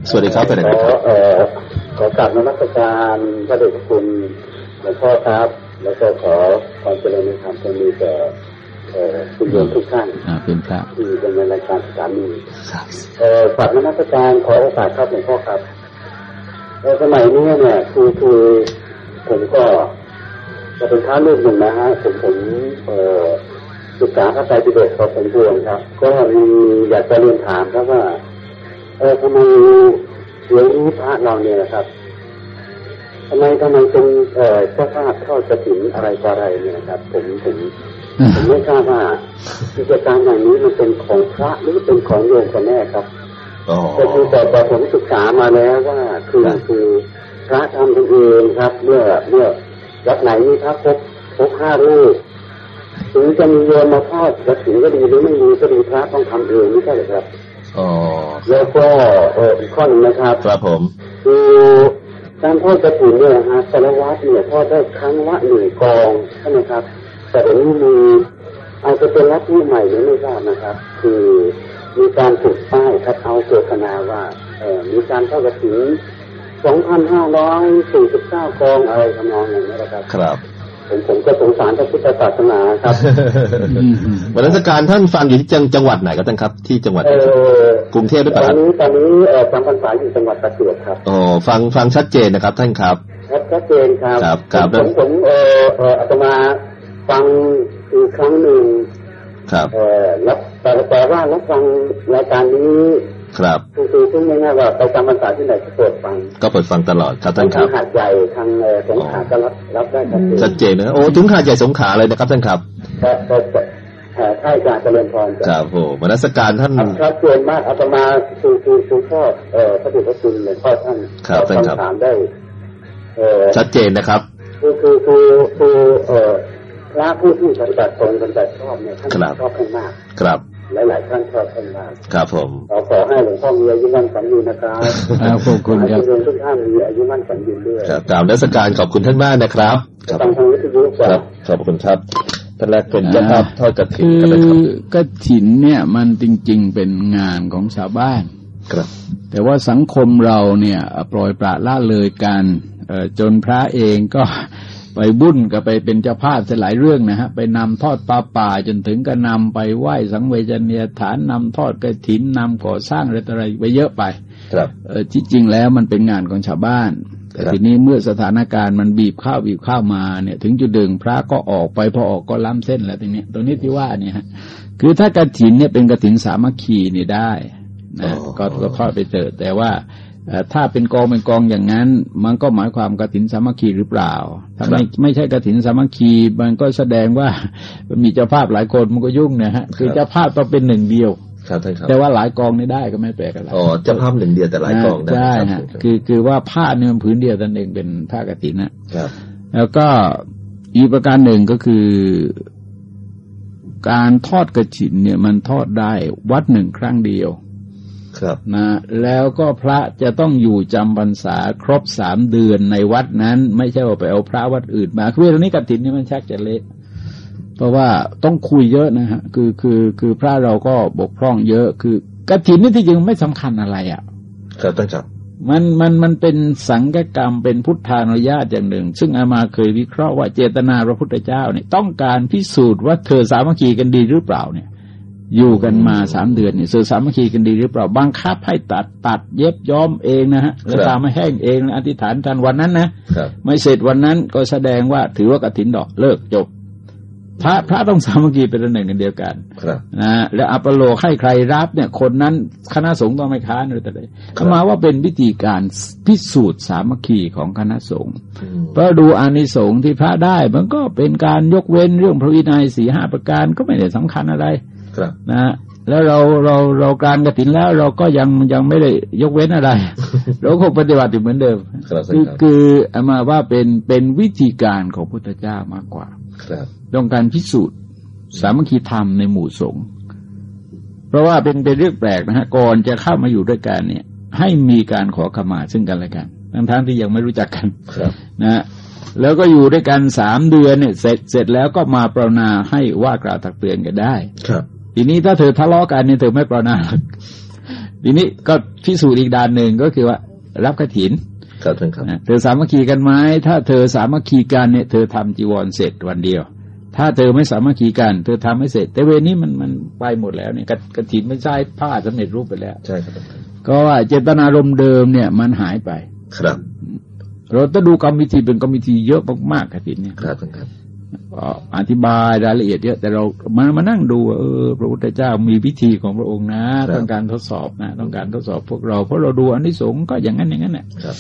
สวัสดีครับเป็นไงขคอรับเอ่อขอกราบนมัสการพระเดชพระคุณหลวงพ่อครับ แล้วก็ขอความเจริญในธรรมจงมีแก่เอ่อคุณโยมทุกท่านอ่าเป็นพระที่เป็นในรายการสามีครับเอ่อกราบนมัสการขอโอกาสครับหลวงพ่อครับ ในสมัยนี้เนี่ยคือคือผมก็จะเป็นพระรูปหนึ่งนะฮะผมผมเอ่อศึกษาพระไตรปิฎกพอสมควรครับ ก็มีอยากจะเรียนถามครับว่าเออทำไมเดี๋ยวนี้พระเราเนี่ยนะครับทำไมทำไมเป็นเอ่อเจ้าภาพทอดกระถิ่นอะไรต่ออะไรเนี่ยครับ ผมผมผมไม่ทราบว่ากิจการอย่างนี้มันเป็นของพระหรือเป็นของโยมกันแน่ครับ ก็คือแต่แต่ผมศึกษามาแล้วว่าคือครับคือพระทำกันเองครับ เมื่อเมื่อวัดไหนมีพระครบครบห้ารูปถึงจะมีโยมมาทอดกระถิ่นก็ดีหรือไม่มีก็ดีพระต้องทำเองไม่ใช่เหรอครับอ๋อแล้วก็เอออีกข้อหนึ่งนะครับครับผม คือการทอดกระถิ่นเนี่ยนะฮะแต่ละวัดเนี่ยทอดได้ครั้งละหนึ่งกองใช่ไหมครับ แต่เดี๋ยวนี้มีอาจจะเป็นรัฐที่ใหม่หรือไม่ทราบนะครับ คือ มีการติดป้ายคัดเอาท์โฆษณาว่าเออมีการทอดกระถิ่น2,549กองอะไรทำนองอย่างนี้นะครับครับผมผมก็สงสารพระพุทธศาสนาครับอืมอืมวันรัชการท่านฟังอยู่ที่จังจังหวัดไหนครับท่านครับ ที่จังหวัดไหเอนครับอกรุงเทพหรือเปตล่าอคนรับนี้ตอนนี้เออจำพรรษาอยู่จังหวัดประจวบครับอ๋อฟังฟังชัดเจนนะครับ ท่านครับชัดชัดเจนครับครับครับผมผมเออเอออาตมาฟังอีกครั้งหนึ่ง ครับเออรับแต่แต่ว่ารับฟังรายการนี้ครับคือคือซึ่งง่ายๆว่าไปจำพรรษาที่ไหนก็เปิดฟัง ก็เปิดฟังตลอดครับท่านคทารังบหาดใหญ่ทางเออสงขลาก็รับรับได้ชัดเจนชัดเจนนะโอ้ถึงหาดใหญ่สงขลาเลยนะครับท่านครับก็ก็ก็เอ่อค่ายการเจริญพรครับโอ้วันรัชการท่านชัดเจนมากอาตมาคือคือคือชอบเออพระเดชพระคุณหลวงพ่อท่านครับตอบท่านครับคำถามได้ เออชัดเจนนะครับ คือคือคือคือเอ่อ พระผู้ที่ปฏิบัติตรงปฏิบัติชอบเนี่ยท่านครับชอบท่านมาก ครับ หลายๆท่านชอบท่านมาก ครับผมขอขอให้หลวงพ่อมีอายุมั่นขวัญยืนนะครับอ่าขอบคุณครับให้ทุกท่านมีอายุมั่นขวัญยืนด้วยครับกล่าวรัชการขอบคุณท่านมากนะครับครับฟังทางวิทยุคก่อนรับขอบคุณครับท่านแรกเป็นเจ้าภาพทอดกระถิ่นคือกันเลยครับกถินเนี่ยมันจริง ๆ เป็นงานของชาวบ้านครับ แต่ว่าสังคมเราเนี่ยปล่อยปละละเลยกันเอ่อจนพระเองก็ ไปบุ่นก็ไปเป็นเจ้าภาพจะหลายเรื่องนะฮะ ไปนำทอดปลาป่าจนถึงก็นำไปไหว้สังเวชเนียฐานนำทอดกระถินนำก่อสร้างอะไรต่ออะไรไปเยอะไป ครับเออที่จริงแล้วมันเป็นงานของชาวบ้าน แต่ครับทีนี้เมื่อสถานการณ์มันบีบข้าวบีบข้าวมาเนี่ย ถึงจุดดึงพระก็ออกไปพอออกก็ล้ำเส้นแล้วตรงนี้ตรงนี้ที่ว่าเนี่ยฮะคือถ้ากระถินเนี่ยเป็นกระถินสามัคคีนี่ได้นะก็ก็ทอดไปเถอะแต่ว่าเอ่อ ถ้าเป็นกองเป็นกองอย่างนั้น มันก็หมายความกระถินสามัคคีหรือเปล่า ถ้าไม่ไม่ใช่กระถินสามัคคีมันก็แสดงว่ามีเจ้าภาพหลายคนมันก็ยุ่งนะฮะคือเจ้าภาพต้องเป็นหนึ่งเดียวครับท่านครับแต่ว่าหลายกองนี่ได้ก็ไม่แปลกอะไรอ๋อเจ้าภาพหนึ่งเดียวแต่หลายกองได้ใช่ครัฮะบคือคือว่าผ้าเนี่ยมันผืนเดียวนั่นเองเป็นผ้ากฐินนะครับ แล้วก็อีกประการหนึ่งก็คือการทอดกระถินเนี่ยมันทอดได้วัดหนึ่งครั้งเดียว ครับนะแล้วก็พระจะต้องอยู่จำพรรษาครบสามเดือนในวัดนั้น ไม่ใช่ว่าไปเอาพระวัดอื่นมาคือเรื่องนี้กฐินนี่มันชักจะเละเพราะว่าต้องคุยเยอะนะฮะคือคือคือพระเราก็บกพร่องเยอะคือกฐินนี่ที่จริงไม่สำคัญอะไรอะ่ะครับท่านครับมันมันมันเป็นสังฆกรรมเป็นพุทธานุญาตอย่างหนึ่ง ซึ่งอามาเคยวิเคราะห์ว่าเจตนาพระพุทธเจ้าเนี่ยต้องการพิสูจน์ว่าเธอสามัคคีกันดีหรือเปล่าเนี่ย อยู่กันมาสามเดือนเนี่ยเธอสามัคคีกันดีหรือเปล่าบังคับให้ตัดตัดเย็บย้อมเองนะฮะแล้วตามมาแห้งเองนะอธิษฐานทันวันนั้นนะครับไม่เสร็จวันนั้นก็แสดงว่าถือว่ากฐินดอกเลิกจบ พระพระต้องสามัคคีเป็นอันหนึ่งกันเดียวกันครับนะฮะแล้วอัปโลกให้ใครรับเนี่ย คนนั้นคณะสงฆ์ต้องไม่ค้านเลยแต่ใดเขามาว่าเป็นวิธีการพิสูจน์สามัคคีของคณะสงฆ์อืมเพราะดูอานิสงส์ที่พระได้ มันก็เป็นการยกเว้นเรื่องพระวินัยสี่ห้าประการก็ไม่ได้สำคัญอะไร ครับนะฮะแล้วเราเราเราการกระถินแล้วเราก็ยังยังไม่ได้ยกเว้นอะไร เราคงปฏิบัติอยู่เหมือนเดิมครับท่านคือครับคือเอามาว่าเป็นเป็นวิธีการของพุทธเจ้ามากกว่า ครับต้องการพิสูจน์สามัคคีธรรมในหมู่สงฆ์เพราะว่าเป็นเป็นเรื่องแปลกนะฮะก่อนจะเข้ามาอยู่ด้วยกันเนี่ย ให้มีการขอขมาซึ่งกันและกัน ทั้งทั้งๆที่ยังไม่รู้จักกันครับนะฮะแล้วก็อยู่ด้วยกันสามเดือนเนี่ยเสร็จเสร็จแล้วก็มาปรนนาให้ว่ากล่าวตักเตือนกันได้ ครับ ทีนี้ถ้าเธอทะเลาะกันเนี่ยเธอไม่ปรนนาหรอกทีนี้ก็พิสูจน์อีกด้านหนึ่งก็คือว่า รับกฐินครับท่านครับนะเธอสามัคคีกันไหมถ้าเธอสามัคคีกันเนี่ย เธอทำจีวรเสร็จวันเดียว ถ้าเธอไม่สามัคคีกัน เธอทำไม่เสร็จ แต่เวรนี้มันมันไปหมดแล้วเนี่ยกฐกฐินไม่ใช่ผ้าสำเร็จรูปไปแล้วใช่ครับท่านครับก็ว่าเจตนารมณ์เดิมเนี่ย มันหายไปครับ เราต้องดูกรรมวิธีเป็นกรรมวิธีเยอะมากๆกฐินเนี่ยครับท่านครับก็ อธิบายรายละเอียดเยอะ แต่เรามามานั่งดูว่าเออ พระพุทธเจ้ามีวิธีของพระองค์นะ ต้องการทดสอบนะ ต้องการทดสอบพวกเราเพราะเราดูอันที่สงส์ก็อย่างนั้นอย่างนั้นแหละครับ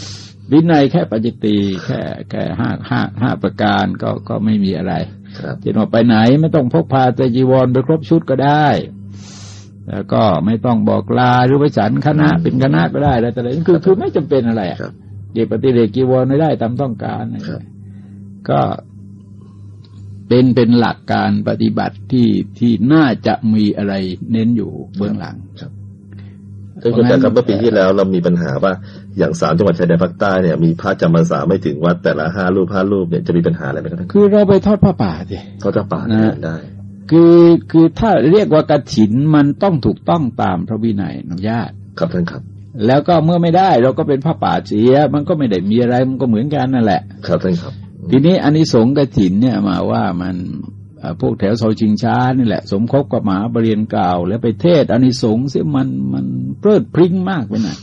วินัยแค่ปัจจิตีแค่แค่ห้าห้าห้าประการก็ก็ไม่มีอะไรครับเช่นว่าไปไหนไม่ต้องพกพาแต่จีวรไปครบชุดก็ได้แล้วก็ไม่ต้องบอกลาหรือไปฉันคณะเป็นคณะก็ได้แล้วแต่อะไรคือคือไม่จำเป็นอะไรอะครับเก็บปฏิเดกจีวรไม่ได้ตามต้องการอะไรครับก็ เป็นเป็นหลักการปฏิบัติที่ที่น่าจะมีอะไรเน้นอยู่เบื้องหลังท่านคุณแต่ครับเมื่อปีที่แล้วเรามีปัญหาว่าอย่างสามจังหวัดชายแดนภาคใต้เนี่ยมีพระจำพรรษาไม่ถึงวัดแต่ละห้ารูปห้ารูปเนี่ยจะมีปัญหาอะไรไหมครับท่านคือเราไปทอดผ้าป่าสิเขาจะป่าดนะได้ คือคือถ้าเรียกว่ากถินมันต้องถูกต้องตามพระวินัยอนุญาตครับท่านครับ แล้วก็เมื่อไม่ได้เราก็เป็นผ้าป่าเสีย มันก็ไม่ได้มีอะไรมันก็เหมือนกันนั่นแหละ ครับท่านครับ ทีนี้อานิสงส์กถินเนี่ยมาว่ามันเอ่อพวกแถวเสาชิงช้านี่แหละ สมคบกับหมหาบริเรียนเก่าแล้วไปเทศอานิสงส์เสียมันมันเพลิดพริ้งมากไปหน่อย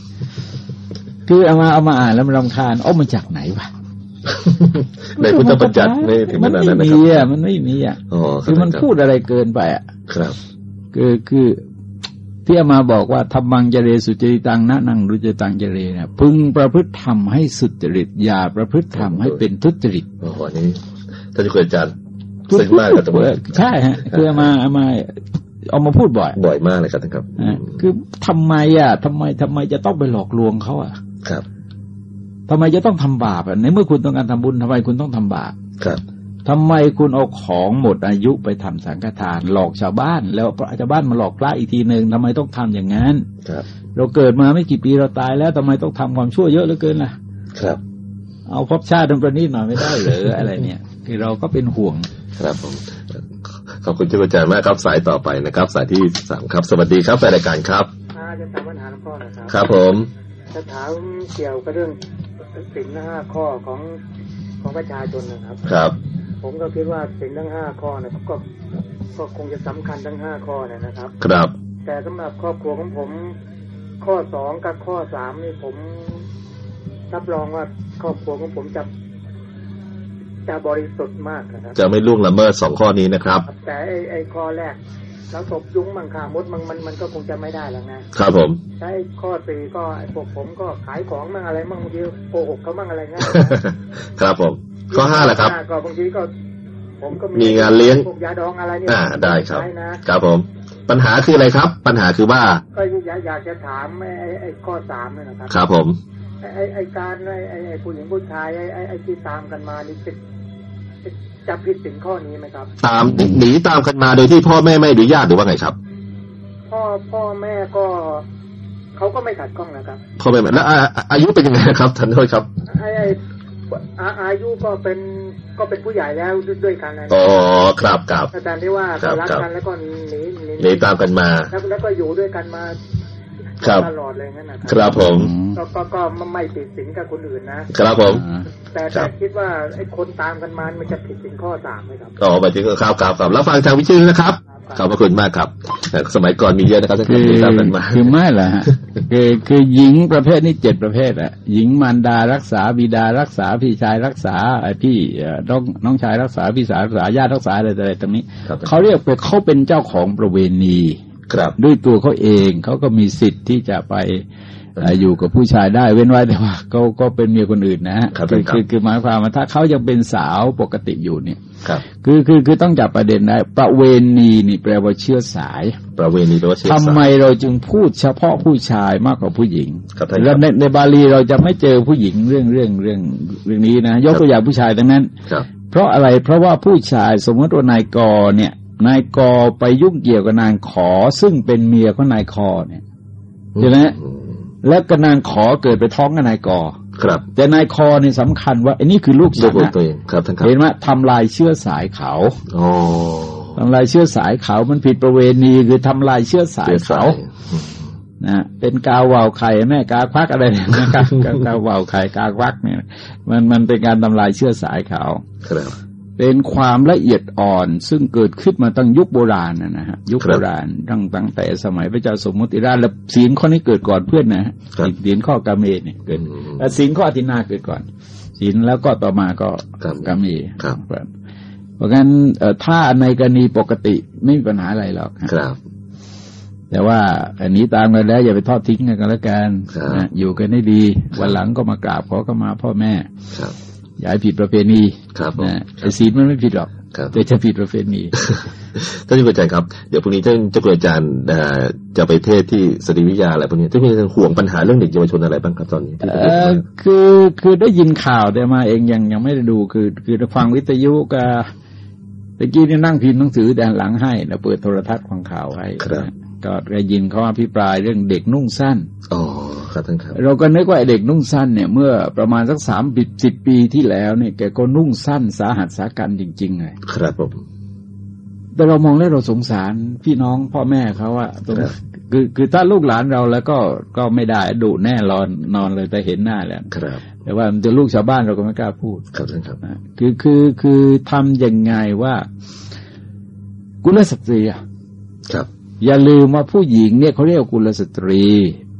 คือเอามาเอามาอ่านแล้วมันรำคาญเอ้ามันจากไหนวะในพุทธบัญญัติไม่ถึงขมันนาดไม่นั้นนะมีครับอะมันไม่มีอะอ๋อคือมันพูดอะไรเกินไปอะครับ คือคือ ที่เอามาบอกว่าธรรมังเจเรสุจริตังนะนังรุจตังเจเรเนี่ยพึงประพฤติธรรมให้สุจริตอย่าประพฤติธรรมให้เป็นทุจริตโอ้โหอันนี้ท่านเจ้าคุณอาจารย์ซึ้งมากครับตรงเอนี้อใช่ฮะคือเอามาเอามาเอามาพูดบ่อย บ่อยมากเลยครับท่านครับนะคือทำไมอะทำไมทำไมจะต้องไปหลอกลวงเขาอะ ครับทำไมจะต้องทำบาปอะในเมื่อคุณต้องการทำบุญทำไมคุณต้องทำบาปครับ ทำไมคุณเอาของหมดอายุไปทำสังฆทาน หลอกชาวบ้าน แล้วชาวบ้านมาหลอกพระอีกทีหนึ่งทำไมต้องทำอย่างนั้นครับเราเกิดมาไม่กี่ปีเราตายแล้วทำไมต้องทำความชั่วเยอะเหลือเกินล่ะ ครับ เอาภพชาติทำประณีตหน่อยไม่ได้เหรืออะไรเนี่ยคือเราก็เป็นห่วง ครับผมขอบคุณที่อาจารย์มากครับสายต่อไปนะครับ สายที่สามครับ สวัสดีครับแฟนรายการครับอาจะถามปัญหาหลวงพ่อหนะครับ ครับผมจะถามเกี่ยวกับเรื่องสิ่งห้าข้อของของประชาชนนะครับ ครับ ผมก็คิดว่าสิ่งทั้งห้าข้อเนี่ยก็ก็คงจะสำคัญทั้งห้าข้อเนี่ยนะครับ ครับ แต่สำหรับครอบครัวของผม ข้อสองกับข้อสามนี่ผมรับรองว่าครอบครัวของผมจะจะบริสุทธิ์มากนะครับ จะไม่ล่วงละเมิดสองข้อนี้นะครับ แต่ไอ้ไอ้ข้อแรกแล้วตบยุ้งมังคามดมันมันมันก็คงจะไม่ได้แล้วนะครับผมใช้ข้อสี่ก็ไอ้พวกผมก็ขายของมั่งอะไรมั่งบางทีโกหกเขามั่งอะไรเงี้ยครับผม ข้อห้าแหละครับก็บางทีก็ผมก็มีงานเลี้ยงพวกยาดองอะไรเนี่ยอ่าได้ครับใช้นะครับผม ปัญหาคืออะไรครับ ปัญหาคือว่าก็อยากอยากจะถามไอ้ไอ้ไอ้ข้อสามเนี่ยนะครับครับผมไอ้ไอ้ไอ้การไอ้ไอ้ไอ้ผู้หญิงผู้ชายไอ้ไอ้ไอ้ที่ตามกันมานี่จะจะจะผิดถึงข้อนี้ไหมครับ ตามหนีตามกันมาโดยที่พ่อแม่ไม่อนุญาตหรือว่าไงครับ พ่อพ่อแม่ก็เขาก็ไม่ขัดข้องนะครับพ่อแม่แล้วอ่าอายุเป็นยังไงครับท่านโทษครับไอ้ ไอ้อาอายุก็เป็นก็เป็นผู้ใหญ่แล้วด้วยกันนะอ๋อครับครับอาจารย์ที่ว่าครับรักครับกันแล้วก็หนีหนีหนีตามกันมาแล้วแล้วก็อยู่ด้วยกันมาครับตลอดเลยงั้นนะคครับรับผมก็ก็ก็ไม่ติดสินกับคนอื่นนะครับผมอ่าแต่ครัแต่บคิดว่าไอ้คนตามกันมามันจะผิดสินข้อสามไหมครับอ๋อหมายถึงครับครับครับแล้วฟังทางวิทยุนะครับ ขอบพระคุณมากครับแต่สมัยก่อนมีเยอะนะครับถ้าคืเกิดอหนีตามกันมาคือไม่ละฮะคือคือหญิงประเภทนี้เจ็ดประเภทอะหญิงมารดารักษาบิดารักษาพี่ชายรักษาไอ้พี่เอ่อน้องน้องชายรักษาพี่สาวรักษาญาติรักษาอะไรต่ออะไรตรงนี้ครับเขาเรียกไปเขาเป็นเจ้าของประเวณีครับ ด้วยตัวเขาเองเขาก็มีสิทธิ์ที่จะไปเอ่ออยู่กับผู้ชายได้เว้นไว้แต่ว่าเขาก็เป็นเมียคนอื่นนะฮะครับคือครับคือคือหมายความว่าถ้าเขายังเป็นสาวปกติอยู่เนี่ย ครับคือคือคือต้องจับประเด็นได้ประเวณีนี่แปลว่าเชื้อสาย ประเวณีแปลว่าเชื้อทำสาไมยเราจึงพูดเฉพาะผู้ชายมากกว่าผู้หญิงครับท่านครับแล้วในในบาลีเราจะไม่เจอผู้หญิงเรื่องเรื่องเรื่องเรื่องนี้นะยกตัวอย่างผู้ชายทั้งนั้นครับเพราะอะไรเพราะว่าผู้ชายสมมติว่านายกอเนี่ยนายกอไปยุ่งเกี่ยวกับนางขอซึ่งเป็นเมียของนายคอเนี่ยใช่ไหมอืมแล้วก็นางขอเกิดไปท้องกับนายกอ ครับ แต่นายคอเนี่ยสำคัญว่าไอ้นี่คือลูกลูฉักนของนะตัวเองครับท่านครับเห็นไหมทำลายเชื้อสายเขาอ๋อทำลายเชื้อสายเขา มันผิดประเวณีคือทำลายเชื้อสายเชื้อสาเขายนะเป็นกาวาวไข่แม่กาควักอะไรเนี่ยนะครับกากาวาวไข่กาควักเนี่ย มันมันเป็นการทำลายเชื้อสายเขาครับ เป็นความละเอียดอ่อนซึ่งเกิดขึ้นมาตั้งยุคโบราณนะนะฮะยุคครับโบราณตั้งตั้งแต่สมัยพระเจ้าสมมติราชและศีลข้อนี้เกิดก่อนเพื่อนนะฮะครับศีลข้อกาเมเนี่ยเกิดอืมแล้วศีลข้ออธินาเกิดก่อนศีลแล้วก็ต่อมาก็ครับกาเมครับเพราะงั้นเอ่อถ้าในกรณีปกติไม่มีปัญหาอะไรหรอกฮะครับ แต่ว่าอันนี้ตามกันแล้วอย่าไปทอดทิ้งกันกันแล้วกันครับนะอยู่กันให้ดี วันหลังก็มากราบขอก็มาพ่อแม่ครับ อย่าให้ผิดประเพณีครับผมนะไอ้ศีลมันไม่ผิดหรอกครับแต่จะผิดประเพณีท่านอาจารย์ครับ เดี๋ยวพรุ่งนี้ท่านเจ้าคุณอาจารย์เอ่อจะไปเทศที่สตรีวิทยาอะไรพวกนี้ท่านอาจารย์ห่วงปัญหาเรื่องเด็กเยาวชนอะไรบ้างครับตอนนี้ที่เออคือคือได้ยินข่าวแต่มาเองยังยังไม่ได้ดูคือ คือฟังวิทยุกับตะกี้นี่นั่งพิมพ์หนังสือแต่หลังให้แล้วเปิดโทรทัศน์ฟังข่าวให้นะ ก็ได้ยินเขาอภิปรายเรื่องเด็กนุ่งสั้นอ๋อครับท่านครับเราก็นึกว่าไอ้เด็กนุ่งสั้นเนี่ย เมื่อประมาณสักสามสิบปีที่แล้วเนี่ยแกก็นุ่งสั้นสาหัสสากันจริง ๆ เลยครับผมแต่เรามองแล้วเราสงสารพี่น้องพ่อแม่เขาว่าตรงครับคือคือถ้าลูกหลานเราแล้วก็ก็ไม่ได้ดุแน่รอนนอนเลยแต่เห็นหน้าแล้วครับ แต่ว่ามันจะลูกชาวบ้านเราก็ไม่กล้าพูดครับท่านครับนะคือคือคือทำยังไงว่า กุลสตรีอะครับ อย่าลืมว่าผู้หญิงเนี่ยเขาเรียกว่ากุลสตรี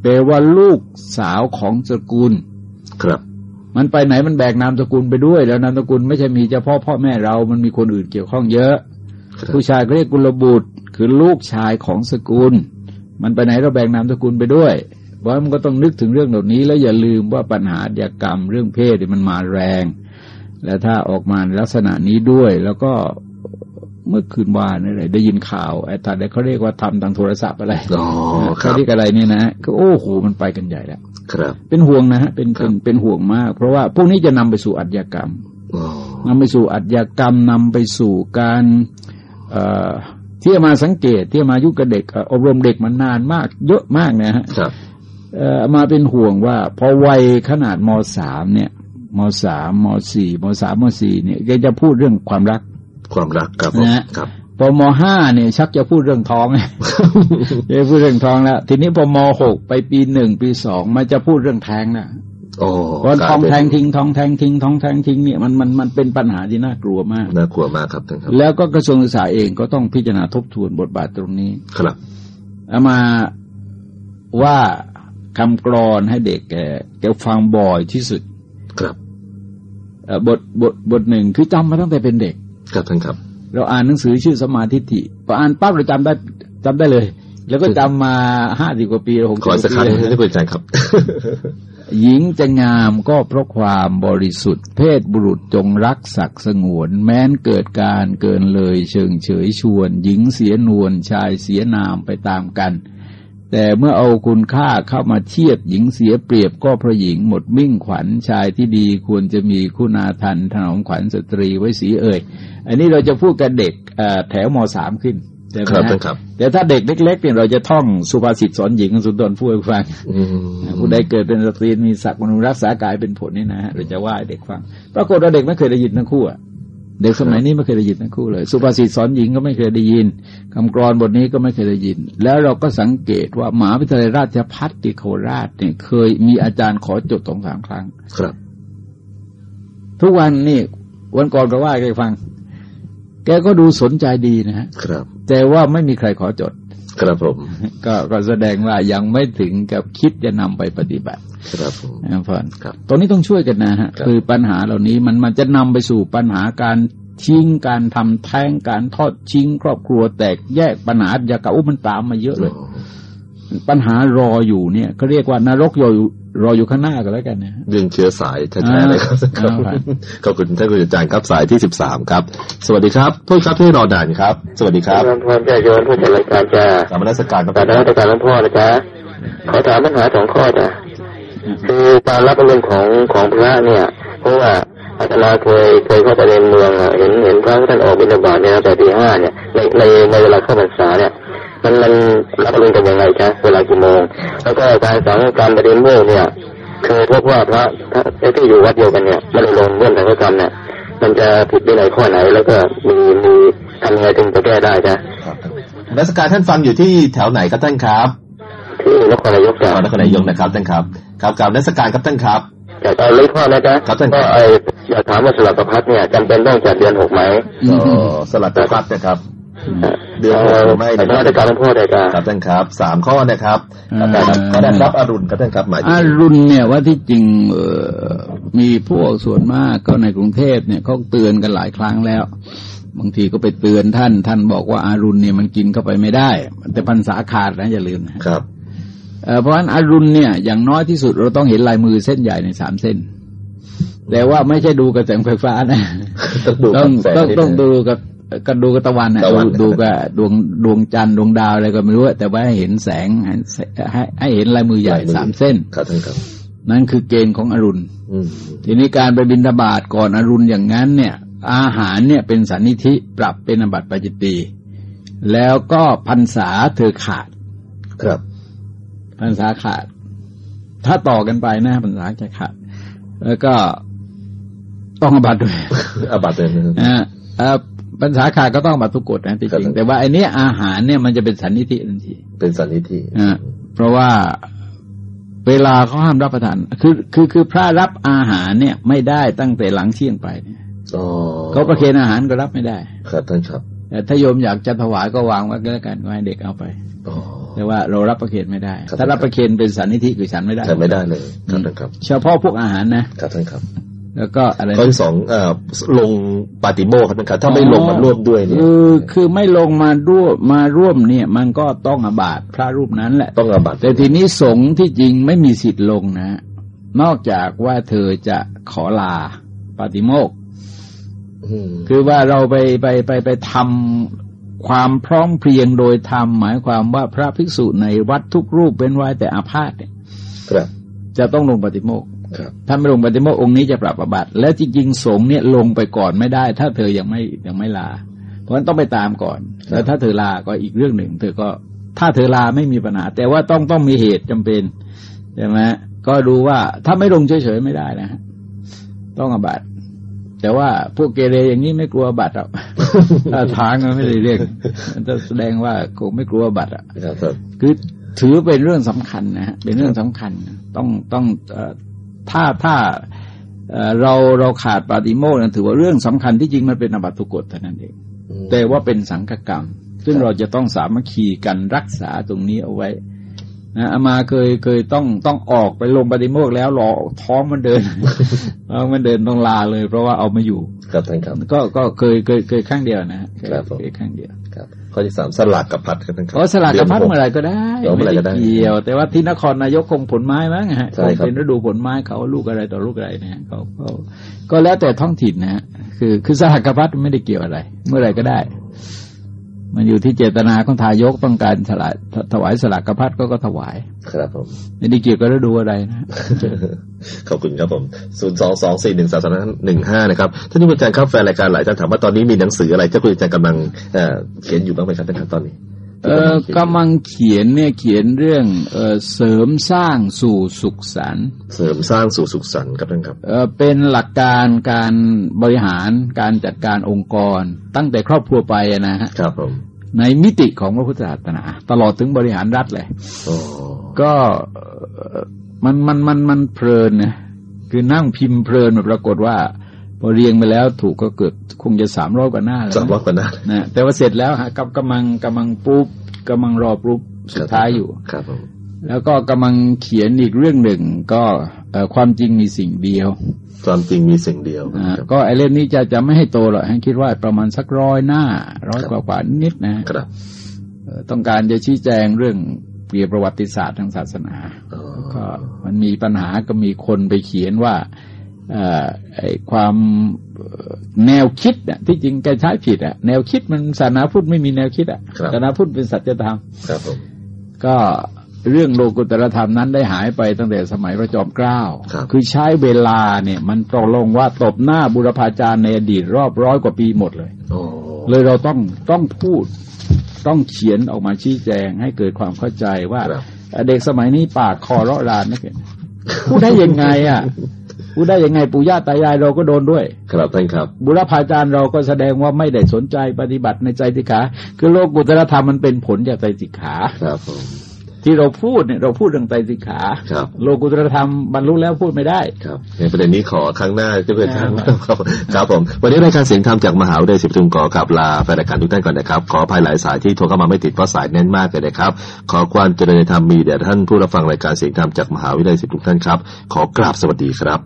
แปลว่าลูกสาวของสกุล ครับ มันไปไหนมันแบกนามสกุลไปด้วย แล้วนามสกุลไม่ใช่มีเฉพาะพ่อแม่เรามันมีคนอื่นเกี่ยวข้องเยอะครับผู้ชายก็เรียกกุลบุตร คือลูกชายของสกุล มันไปไหนเราแบ่งนามสกุลไปด้วยเพราะมันก็ต้องนึกถึงเรื่องเหล่านี้ แล้วอย่าลืมว่าปัญหาอาชญากรรมเรื่องเพศเนี่ยมันมาแรง และถ้าออกมาในลักษณะนี้ด้วย แล้วก็ เมื่อคืนวานนี่เลยได้ยินข่าวไอ้ตาเด็กเขาเรียกว่าทำทางโทรศัพท์อะไรอ๋อคเขารับเรียกอะไรนี่นะก็โอ้โหมันไปกันใหญ่แล้วครับ เป็นห่วงนะฮะเป็นเป็นเป็นห่วงมาก เพราะว่าพวกนี้จะนำไปสู่อาชญากรรมอ๋อนำไปสู่อาชญากรรมนำไปสู่การเอ่อที่มาสังเกตที่มายุคกับเด็กเอ่ออบรมเด็กมานานมาก เยอะมากนะฮะครับเอ่อมาเป็นห่วงว่า พอวัยขนาดมสามเนี่ยมสามมสี่มสามมสี่เนี่ยแกจะพูดเรื่องความรัก ความรักครับผมนะฮะครับพอมห้าเนี่ยชักจะพูดเรื่องท้องจะพูดเรื่องท้องแล้ว ทีนี้พอมหกไปปีหนึ่งปีสองมันจะพูดเรื่องแท้งนะโอ้เพราะท้องแทงทิ้งท้องแทงทิ้งท้องแทงทิ้งเนี่ยมันมันมันเป็นปัญหาที่น่ากลัวมากน่ากลัวมากครับท่านครับ แล้วก็กระทรวงศึกษาเองก็ต้องพิจารณาทบทวนบทบาทตรงนี้ ครับเอามาว่าคำกรอนให้เด็กแกแกฟังบ่อยที่สุด ครับเอ่อบทบทบทหนึ่งคือจำมาตั้งแต่เป็นเด็ก ครับท่านครับ เราอ่านหนังสือชื่อสมาธิฐิพออ่านปั๊บเราจำได้จำได้เลย แล้วก็จำมาห้าสิบกว่าปีหกขอสิบสักกว่าครั้งปีให้ท่านอาจารย์ครับ หญิงจะงามก็เพราะความบริสุทธิ์ เพศบุรุษจงรักศักดิ์สงวน แม้นเกิดการเกินเลย เชิงเฉยชวน หญิงเสียนวลชายเสียนามไปตามกัน แต่เมื่อเอาคุณค่าเข้ามาเทียบหญิงเสียเปรียบก็เพราะหญิงหมดมิ่งขวัญชายที่ดีควรจะมีคุณาทันถนอมขวัญสตรีไว้สีเอ่ย อันนี้เราจะพูดกับเด็กเอ่อแถวมสามขึ้นใช่ไหมครับฮะท่านครับ แต่ถ้าเด็กเล็กๆเนี่ยเราจะท่องสุภาษิตสอนหญิงสุนทรพูดให้ฟังอืมผู้ใดเกิดเป็นสตรีมีศักดิ์มนุษย์รักษากายเป็นผลนี่นะฮะเราจะว่าให้เด็กฟังปรากฏว่าเด็กไม่เคยได้ยินทั้งคู่อะ เด็กสมัยนี้ไม่เคยได้ยินทั้งคู่เลย สุภาษิตสอนหญิงก็ไม่เคยได้ยินคำกรอนบทนี้ก็ไม่เคยได้ยิน แล้วเราก็สังเกตว่ามหาวิทยาลัยราชภัฏที่โคราชเนี่ยเคยมีอาจารย์ขอจดสองสามครั้ง ครับ ทุกวันนี่วันก่อนก็ว่าแกฟัง แกก็ดูสนใจดีนะฮะครับ แต่ว่าไม่มีใครขอจด ครับผม ก็ก็แสดงว่ายังไม่ถึงกับคิดจะนำไปปฏิบัติ ครับผมนะฟันครับตรงนี้ต้องช่วยกันนะฮะครับคือปัญหาเหล่านี้มันมันจะนำไปสู่ปัญหาการทิ้งการทำแท้งการทอดทิ้งครอบครัวแตกแยกปัญหาอาชญากรรมอุ๊ยมันตามมาเยอะเลย ปัญหารออยู่เนี่ยเขาเรียกว่านรกรออยู่รออยู่ข้างหน้ากันแล้วกันนะฮะเรื่องเชื้อสายแท้ๆเลยครับอ่าครับขอบคุณท่านคุณอาจารย์ครับสายที่สิบสามครับ สวัสดีครับโทษครับที่รอนานครับ สวัสดีครับพรจะโยนผู้จัดรายการจะสามนักสการครับการรัชการหลวงพ่อนะจ๊ะขอถามปัญหาสองข้อจ้ะคือการรับเงินของของพระเนี่ย เพราะว่าอาตมาเคยเคยเข้าไปในเมืองอะเห็นเห็นพระท่านออกบิณฑบาตเนี่ยแต่ตีห้าเนี่ยในในในเวลาเข้าพรรษาเนี่ย มันมันรับเงินกันยังไงจ๊ะเวลากี่โมง แล้วก็การสังการประเด็นโมกเนี่ยคือพบว่าพระที่อยู่วัดเดียวกันเนี่ยไม่ได้ลงเรื่องสังฆกรรมเนี่ยมันจะผิดวินัยข้อไหน แล้วก็มีมีทำยังไงถึงจะแก้ได้จ๊ะครับนักสการท่านฟังอยู่ที่แถวไหนครับท่านครับ ที่นครนายกจัจ้ะงหวัดนครนายกนะครับท่านครับครับกราบนักสการครับท่านครับอยากเอาเล็กข้อนะจ๊ะครับท่านครัก็บไออยากถามว่าสลับประพัดเนี่ยจำเป็นต้องจัดเดือนหกไหมก็สลัดตัวครับนะครับ เดือนหกหรือไม่แต่เนี่ยราชการหลวงพ่อได้จ้ะครับท่านครับสามข้อนะครับอ่าครับก็ได้รับอรุณครับท่านครับหมายถึงอารุณเนี่ยว่าที่จริงเอ่อมีพวกส่วนมากก็ในกรุงเทพเนี่ยเขาเตือนกันหลายครั้งแล้ว บางทีก็ไปเตือนท่าน ท่านบอกว่าอารุณเนี่ยมันกินเข้าไปไม่ได้ แต่พรรษาขาดนะอย่าลืมนะครับเอ่อเพราะฉะนั้นอารุณเนี่ยอย่างน้อยที่สุดเราต้องเห็นลายมือเส้นใหญ่ในสามเส้นแต่ว่าไม่ใช่ดูกับแสงไฟฟ้านะ ต้องดูต้องกับแสต้องนิต้องนึดูกับ กันดูกับตะวันนะตะดูวันดูกับดวงดวงจันทร์ดวงดาวอะไรก็ไม่รู้อะแต่ว่าให้เห็นแสงให้ให้ให้เห็นลายมือใหญ่สามเส้นครับท่านครับ นั่นคือเกณฑ์ของอรุณอืมทีนี้การไปบินทบาทก่อนอรุณอย่างนั้น เนี่ย อาหารเนี่ยเป็นสันนิธิปรับเป็นอบัติปาจิตตีแล้วก็พรรษาเธอขาด ครับพรรษาขาด ถ้าต่อกันไปนะพรรษาจะขาด แล้วก็ต้องอบัติด้วยอาบัติเลยนะ ครับนะฮะเอ่อพรรษาขาดก็ต้องอบัติทุกกฎนะที่จริครังบแต่ว่าไอ้เนี้ยอาหารเนี่ยมันจะเป็นสันนิธิทันทีเป็นสันนิธิอ่าเพราะว่าเวลาเขาห้ามรับประทาน คือคือคือพระรับอาหารเนี่ย ไม่ได้ตั้งแต่หลังเที่ยงไปเนี่ยอ๋อเขาประเคนอาหารก็รับไม่ได้ ครับท่านครับแต่ถ้าโยมอยากจะถวายก็วางไว้ก็แล้วกันก็ให้เด็กเอาไปอ๋อแต่ว่าเรารับประเคนไม่ได้ครับถ้ารับประเคนเป็นสันนิธิคือฉันไม่ได้ทำไม่ได้เลยครับท่านครับ เฉพาะพวกอาหารนะครับท่านครับ แล้วก็อะไรนะข้อที่สองเอ่อลงปาติโมกข์ครับท่านครับถ้าไม่ลงมาร่วมด้วยเนี่ยคือคือไม่ลงมาร่วมมาร่วมเนี่ย มันก็ต้องอาบาตพระรูปนั้นแหละต้องอาบัติแต่ทีนี้สงฆ์ที่จริงไม่มีสิทธิ์ลงนะ นอกจากว่าเธอจะขอลาปาติโมกข์อืมคือว่าเราไปไปไปไปทำความพร้อมเพรียงโดยธรรมหมายความว่าพระภิกษุในวัดทุกรูปเป็นไว้แต่อาพาธเนี่ยครับจะต้องลงปฏิโมก ข์ครับถ้าไม่ลงปฏิโมกข์องค์นี้จะปรับอาบัติ และจริงๆสงฆ์เนี่ยลงไปก่อนไม่ได้ ถ้าเธอยังไม่ยังไม่ลา เพราะฉะนั้นต้องไปตามก่อน แล้วถ้าเธอลาก็อีกเรื่องหนึ่ง เธอก็ถ้าเธอลาไม่มีปัญหา แต่ว่าต้องต้องมีเหตุจำเป็นใช่ไหมก็ดูว่าถ้าไม่ลงเฉยๆไม่ได้นะฮะต้องอาบัติแต่ว่าพวกเกเรอย่างนี้ไม่กลัวอาบัตรหรอกถ้าทางมันไม่ได้เรียกมันจะแสดงว่าคงไม่กลัวอาบัตรอะครับครับคือถือเป็นเรื่องสำคัญนะฮะเป็นเรื่องสำคัญ ต้องต้องเอ่อ ถ้าถ้าเอ่อเราเราขาดปาติโมกข์นั้นถือว่าเรื่องสำคัญที่จริงมันเป็นอบัตทุกกฎเท่านั้นเองอืมแต่ว่าเป็นสังฆกรรม ซึ่งเราจะต้องสามัคคีกันรักษาตรงนี้เอาไว้นะอามาเคยเคยต้องต้องออกไปลงปฏิโมกข์แล้วรอท้องมันเดินท้องมันเดินต้องลาเลย เพราะว่าเอาไม่อยู่ ครับท่านครับ ก็ก็เคยเคยเคยครั้งเดียวนะฮะเคยครับผมเคยครั้งเดียวครับ ข้อที่สามสลากกับพัดครับท่านครับเพราะสลากกับพัดเมื่อไหร่ก็ได้เดี๋ยวเมื่อไหร่ก็ได้เกี่ยว แต่ว่าที่นครนายกคงผลไม้มั้งฮะใช่ครับงเป็นฤดูผลไม้เขาลูกอะไรต่อลูกอะไรนะฮะเขาเขาก็แล้วแต่ท้องถิ่นนะฮะคือคือสลากกับพัดไม่ได้เกี่ยวอะไร เมื่อไหร่ก็ได้ มันอยู่ที่เจตนาของทายกต้องการสละถวายสลากกับพัดก็ก็ถวาย ครับผมไม่ได้เกี่ยวกับฤดูอะไรนะขอบคุณครับผมศูนย์สองสองสี่หนึ่งสามสามหนึ่งห้านะครับท่านผู้อาจารย์ครับแฟนรายการหลายท่านถามว่าตอนนี้มีหนังสืออะไรที่คุณอาจารย์กำลังเอ่อเขียนอยู่บ้างไหมครับท่านครับตอนนี้ เออกำลังเขียนเนี่ยเขียนเรื่องเออเสริมสร้างสู่สุขสันต์เสริมสร้างสู่สุขสันต์ครับท่านครับเอ่อเป็นหลักการการบริหารการจัดการองค์กร ตั้งแต่ครอบครัวไปอะนะฮะครับผมในมิติของพระพุทธศาสนา ตลอดถึงบริหารรัฐเลยโอ้ก็เอ่อมันมันมันมันเพลินนะคือนั่งพิมพ์เพลินมาปรากฏว่า พอเรียงไปแล้วถูกก็เกิดคงจะสามร้อยกว่าหน้าแล้วสามร้อยกว่าหน้านะแต่ว่าเสร็จแล้วฮะกำกำลังกำลังปุ๊บกำลังรอปุ๊บสุดท้ายอยู่ครับผมแล้วก็กำลังเขียนอีกเรื่องหนึ่ง ก็เอ่อความจริงมีสิ่งเดียว ความจริงมีสิ่งเดียวอ่าครับก็ไอเล่มนี้จะจะไม่ให้โตหรอกให้คิดว่าประมาณสักร้อยหน้าร้อยกว่ากว่านิดนะฮะครับเอ่อต้องการจะชี้แจงเรื่องเปรียบประวัติศาสตร์ทางศาสนาอ๋อก็มันมีปัญหาก็มีคนไปเขียนว่าเอ่อไอ ความเอ่อแนวคิดน่ะที่จริงแกใช้ผิดอะแนวคิดมันศาสนาพุทธไม่มีแนวคิดอะครับศาสนาพุทธเป็นสัจธรรมครับผมก็เรื่องโลกุตรธรรมนั้นได้หายไปตั้งแต่สมัยพระจอมเกล้าครับคือใช้เวลาเนี่ย มันตกลงว่าตบหน้าบุรพาจารย์ในอดีตรอบร้อยกว่าปีหมดเลยโอ้เลยเราต้องต้องพูดต้องเขียนออกมาชี้แจงให้เกิดความเข้าใจว่าครับเด็กสมัยนี้ปากคอเราะรานนักเรียนพูดได้ยังไงอะ พูดได้ยังไงปู่ย่าตายายเราก็โดนด้วย ครับท่านครับ บุรพาจารย์เราก็แสดงว่าไม่ได้สนใจปฏิบัติในใจสิกขา คือโลกุตรธรรมมันเป็นผลจากใจสิกขา ครับผม ที่เราพูดเนี่ยเราพูดเรื่องไตรสิกขาครับ โลกุตรธรรมบรรลุแล้วพูดไม่ได้ ครับ ในประเด็นนี้ขอครั้งหน้าจะเป็นครั้งครับครับครับผม วันนี้รายการเสียงธรรมจากมหาวิทยาลัยศิริปทุมขอกลับลาแฟนรายการทุกท่านก่อนนะครับ ขออภัยหลายสายที่โทรเข้ามาไม่ติดเพราะสายแน่นมากเลยนะครับ ขอความเจริญในธรรมมีแด่ท่านผู้รับฟังรายการเสียงธรรมจากมหาวิทยาลัยศิริปทุกท่านครับ ขอกราบสวัสดีครับ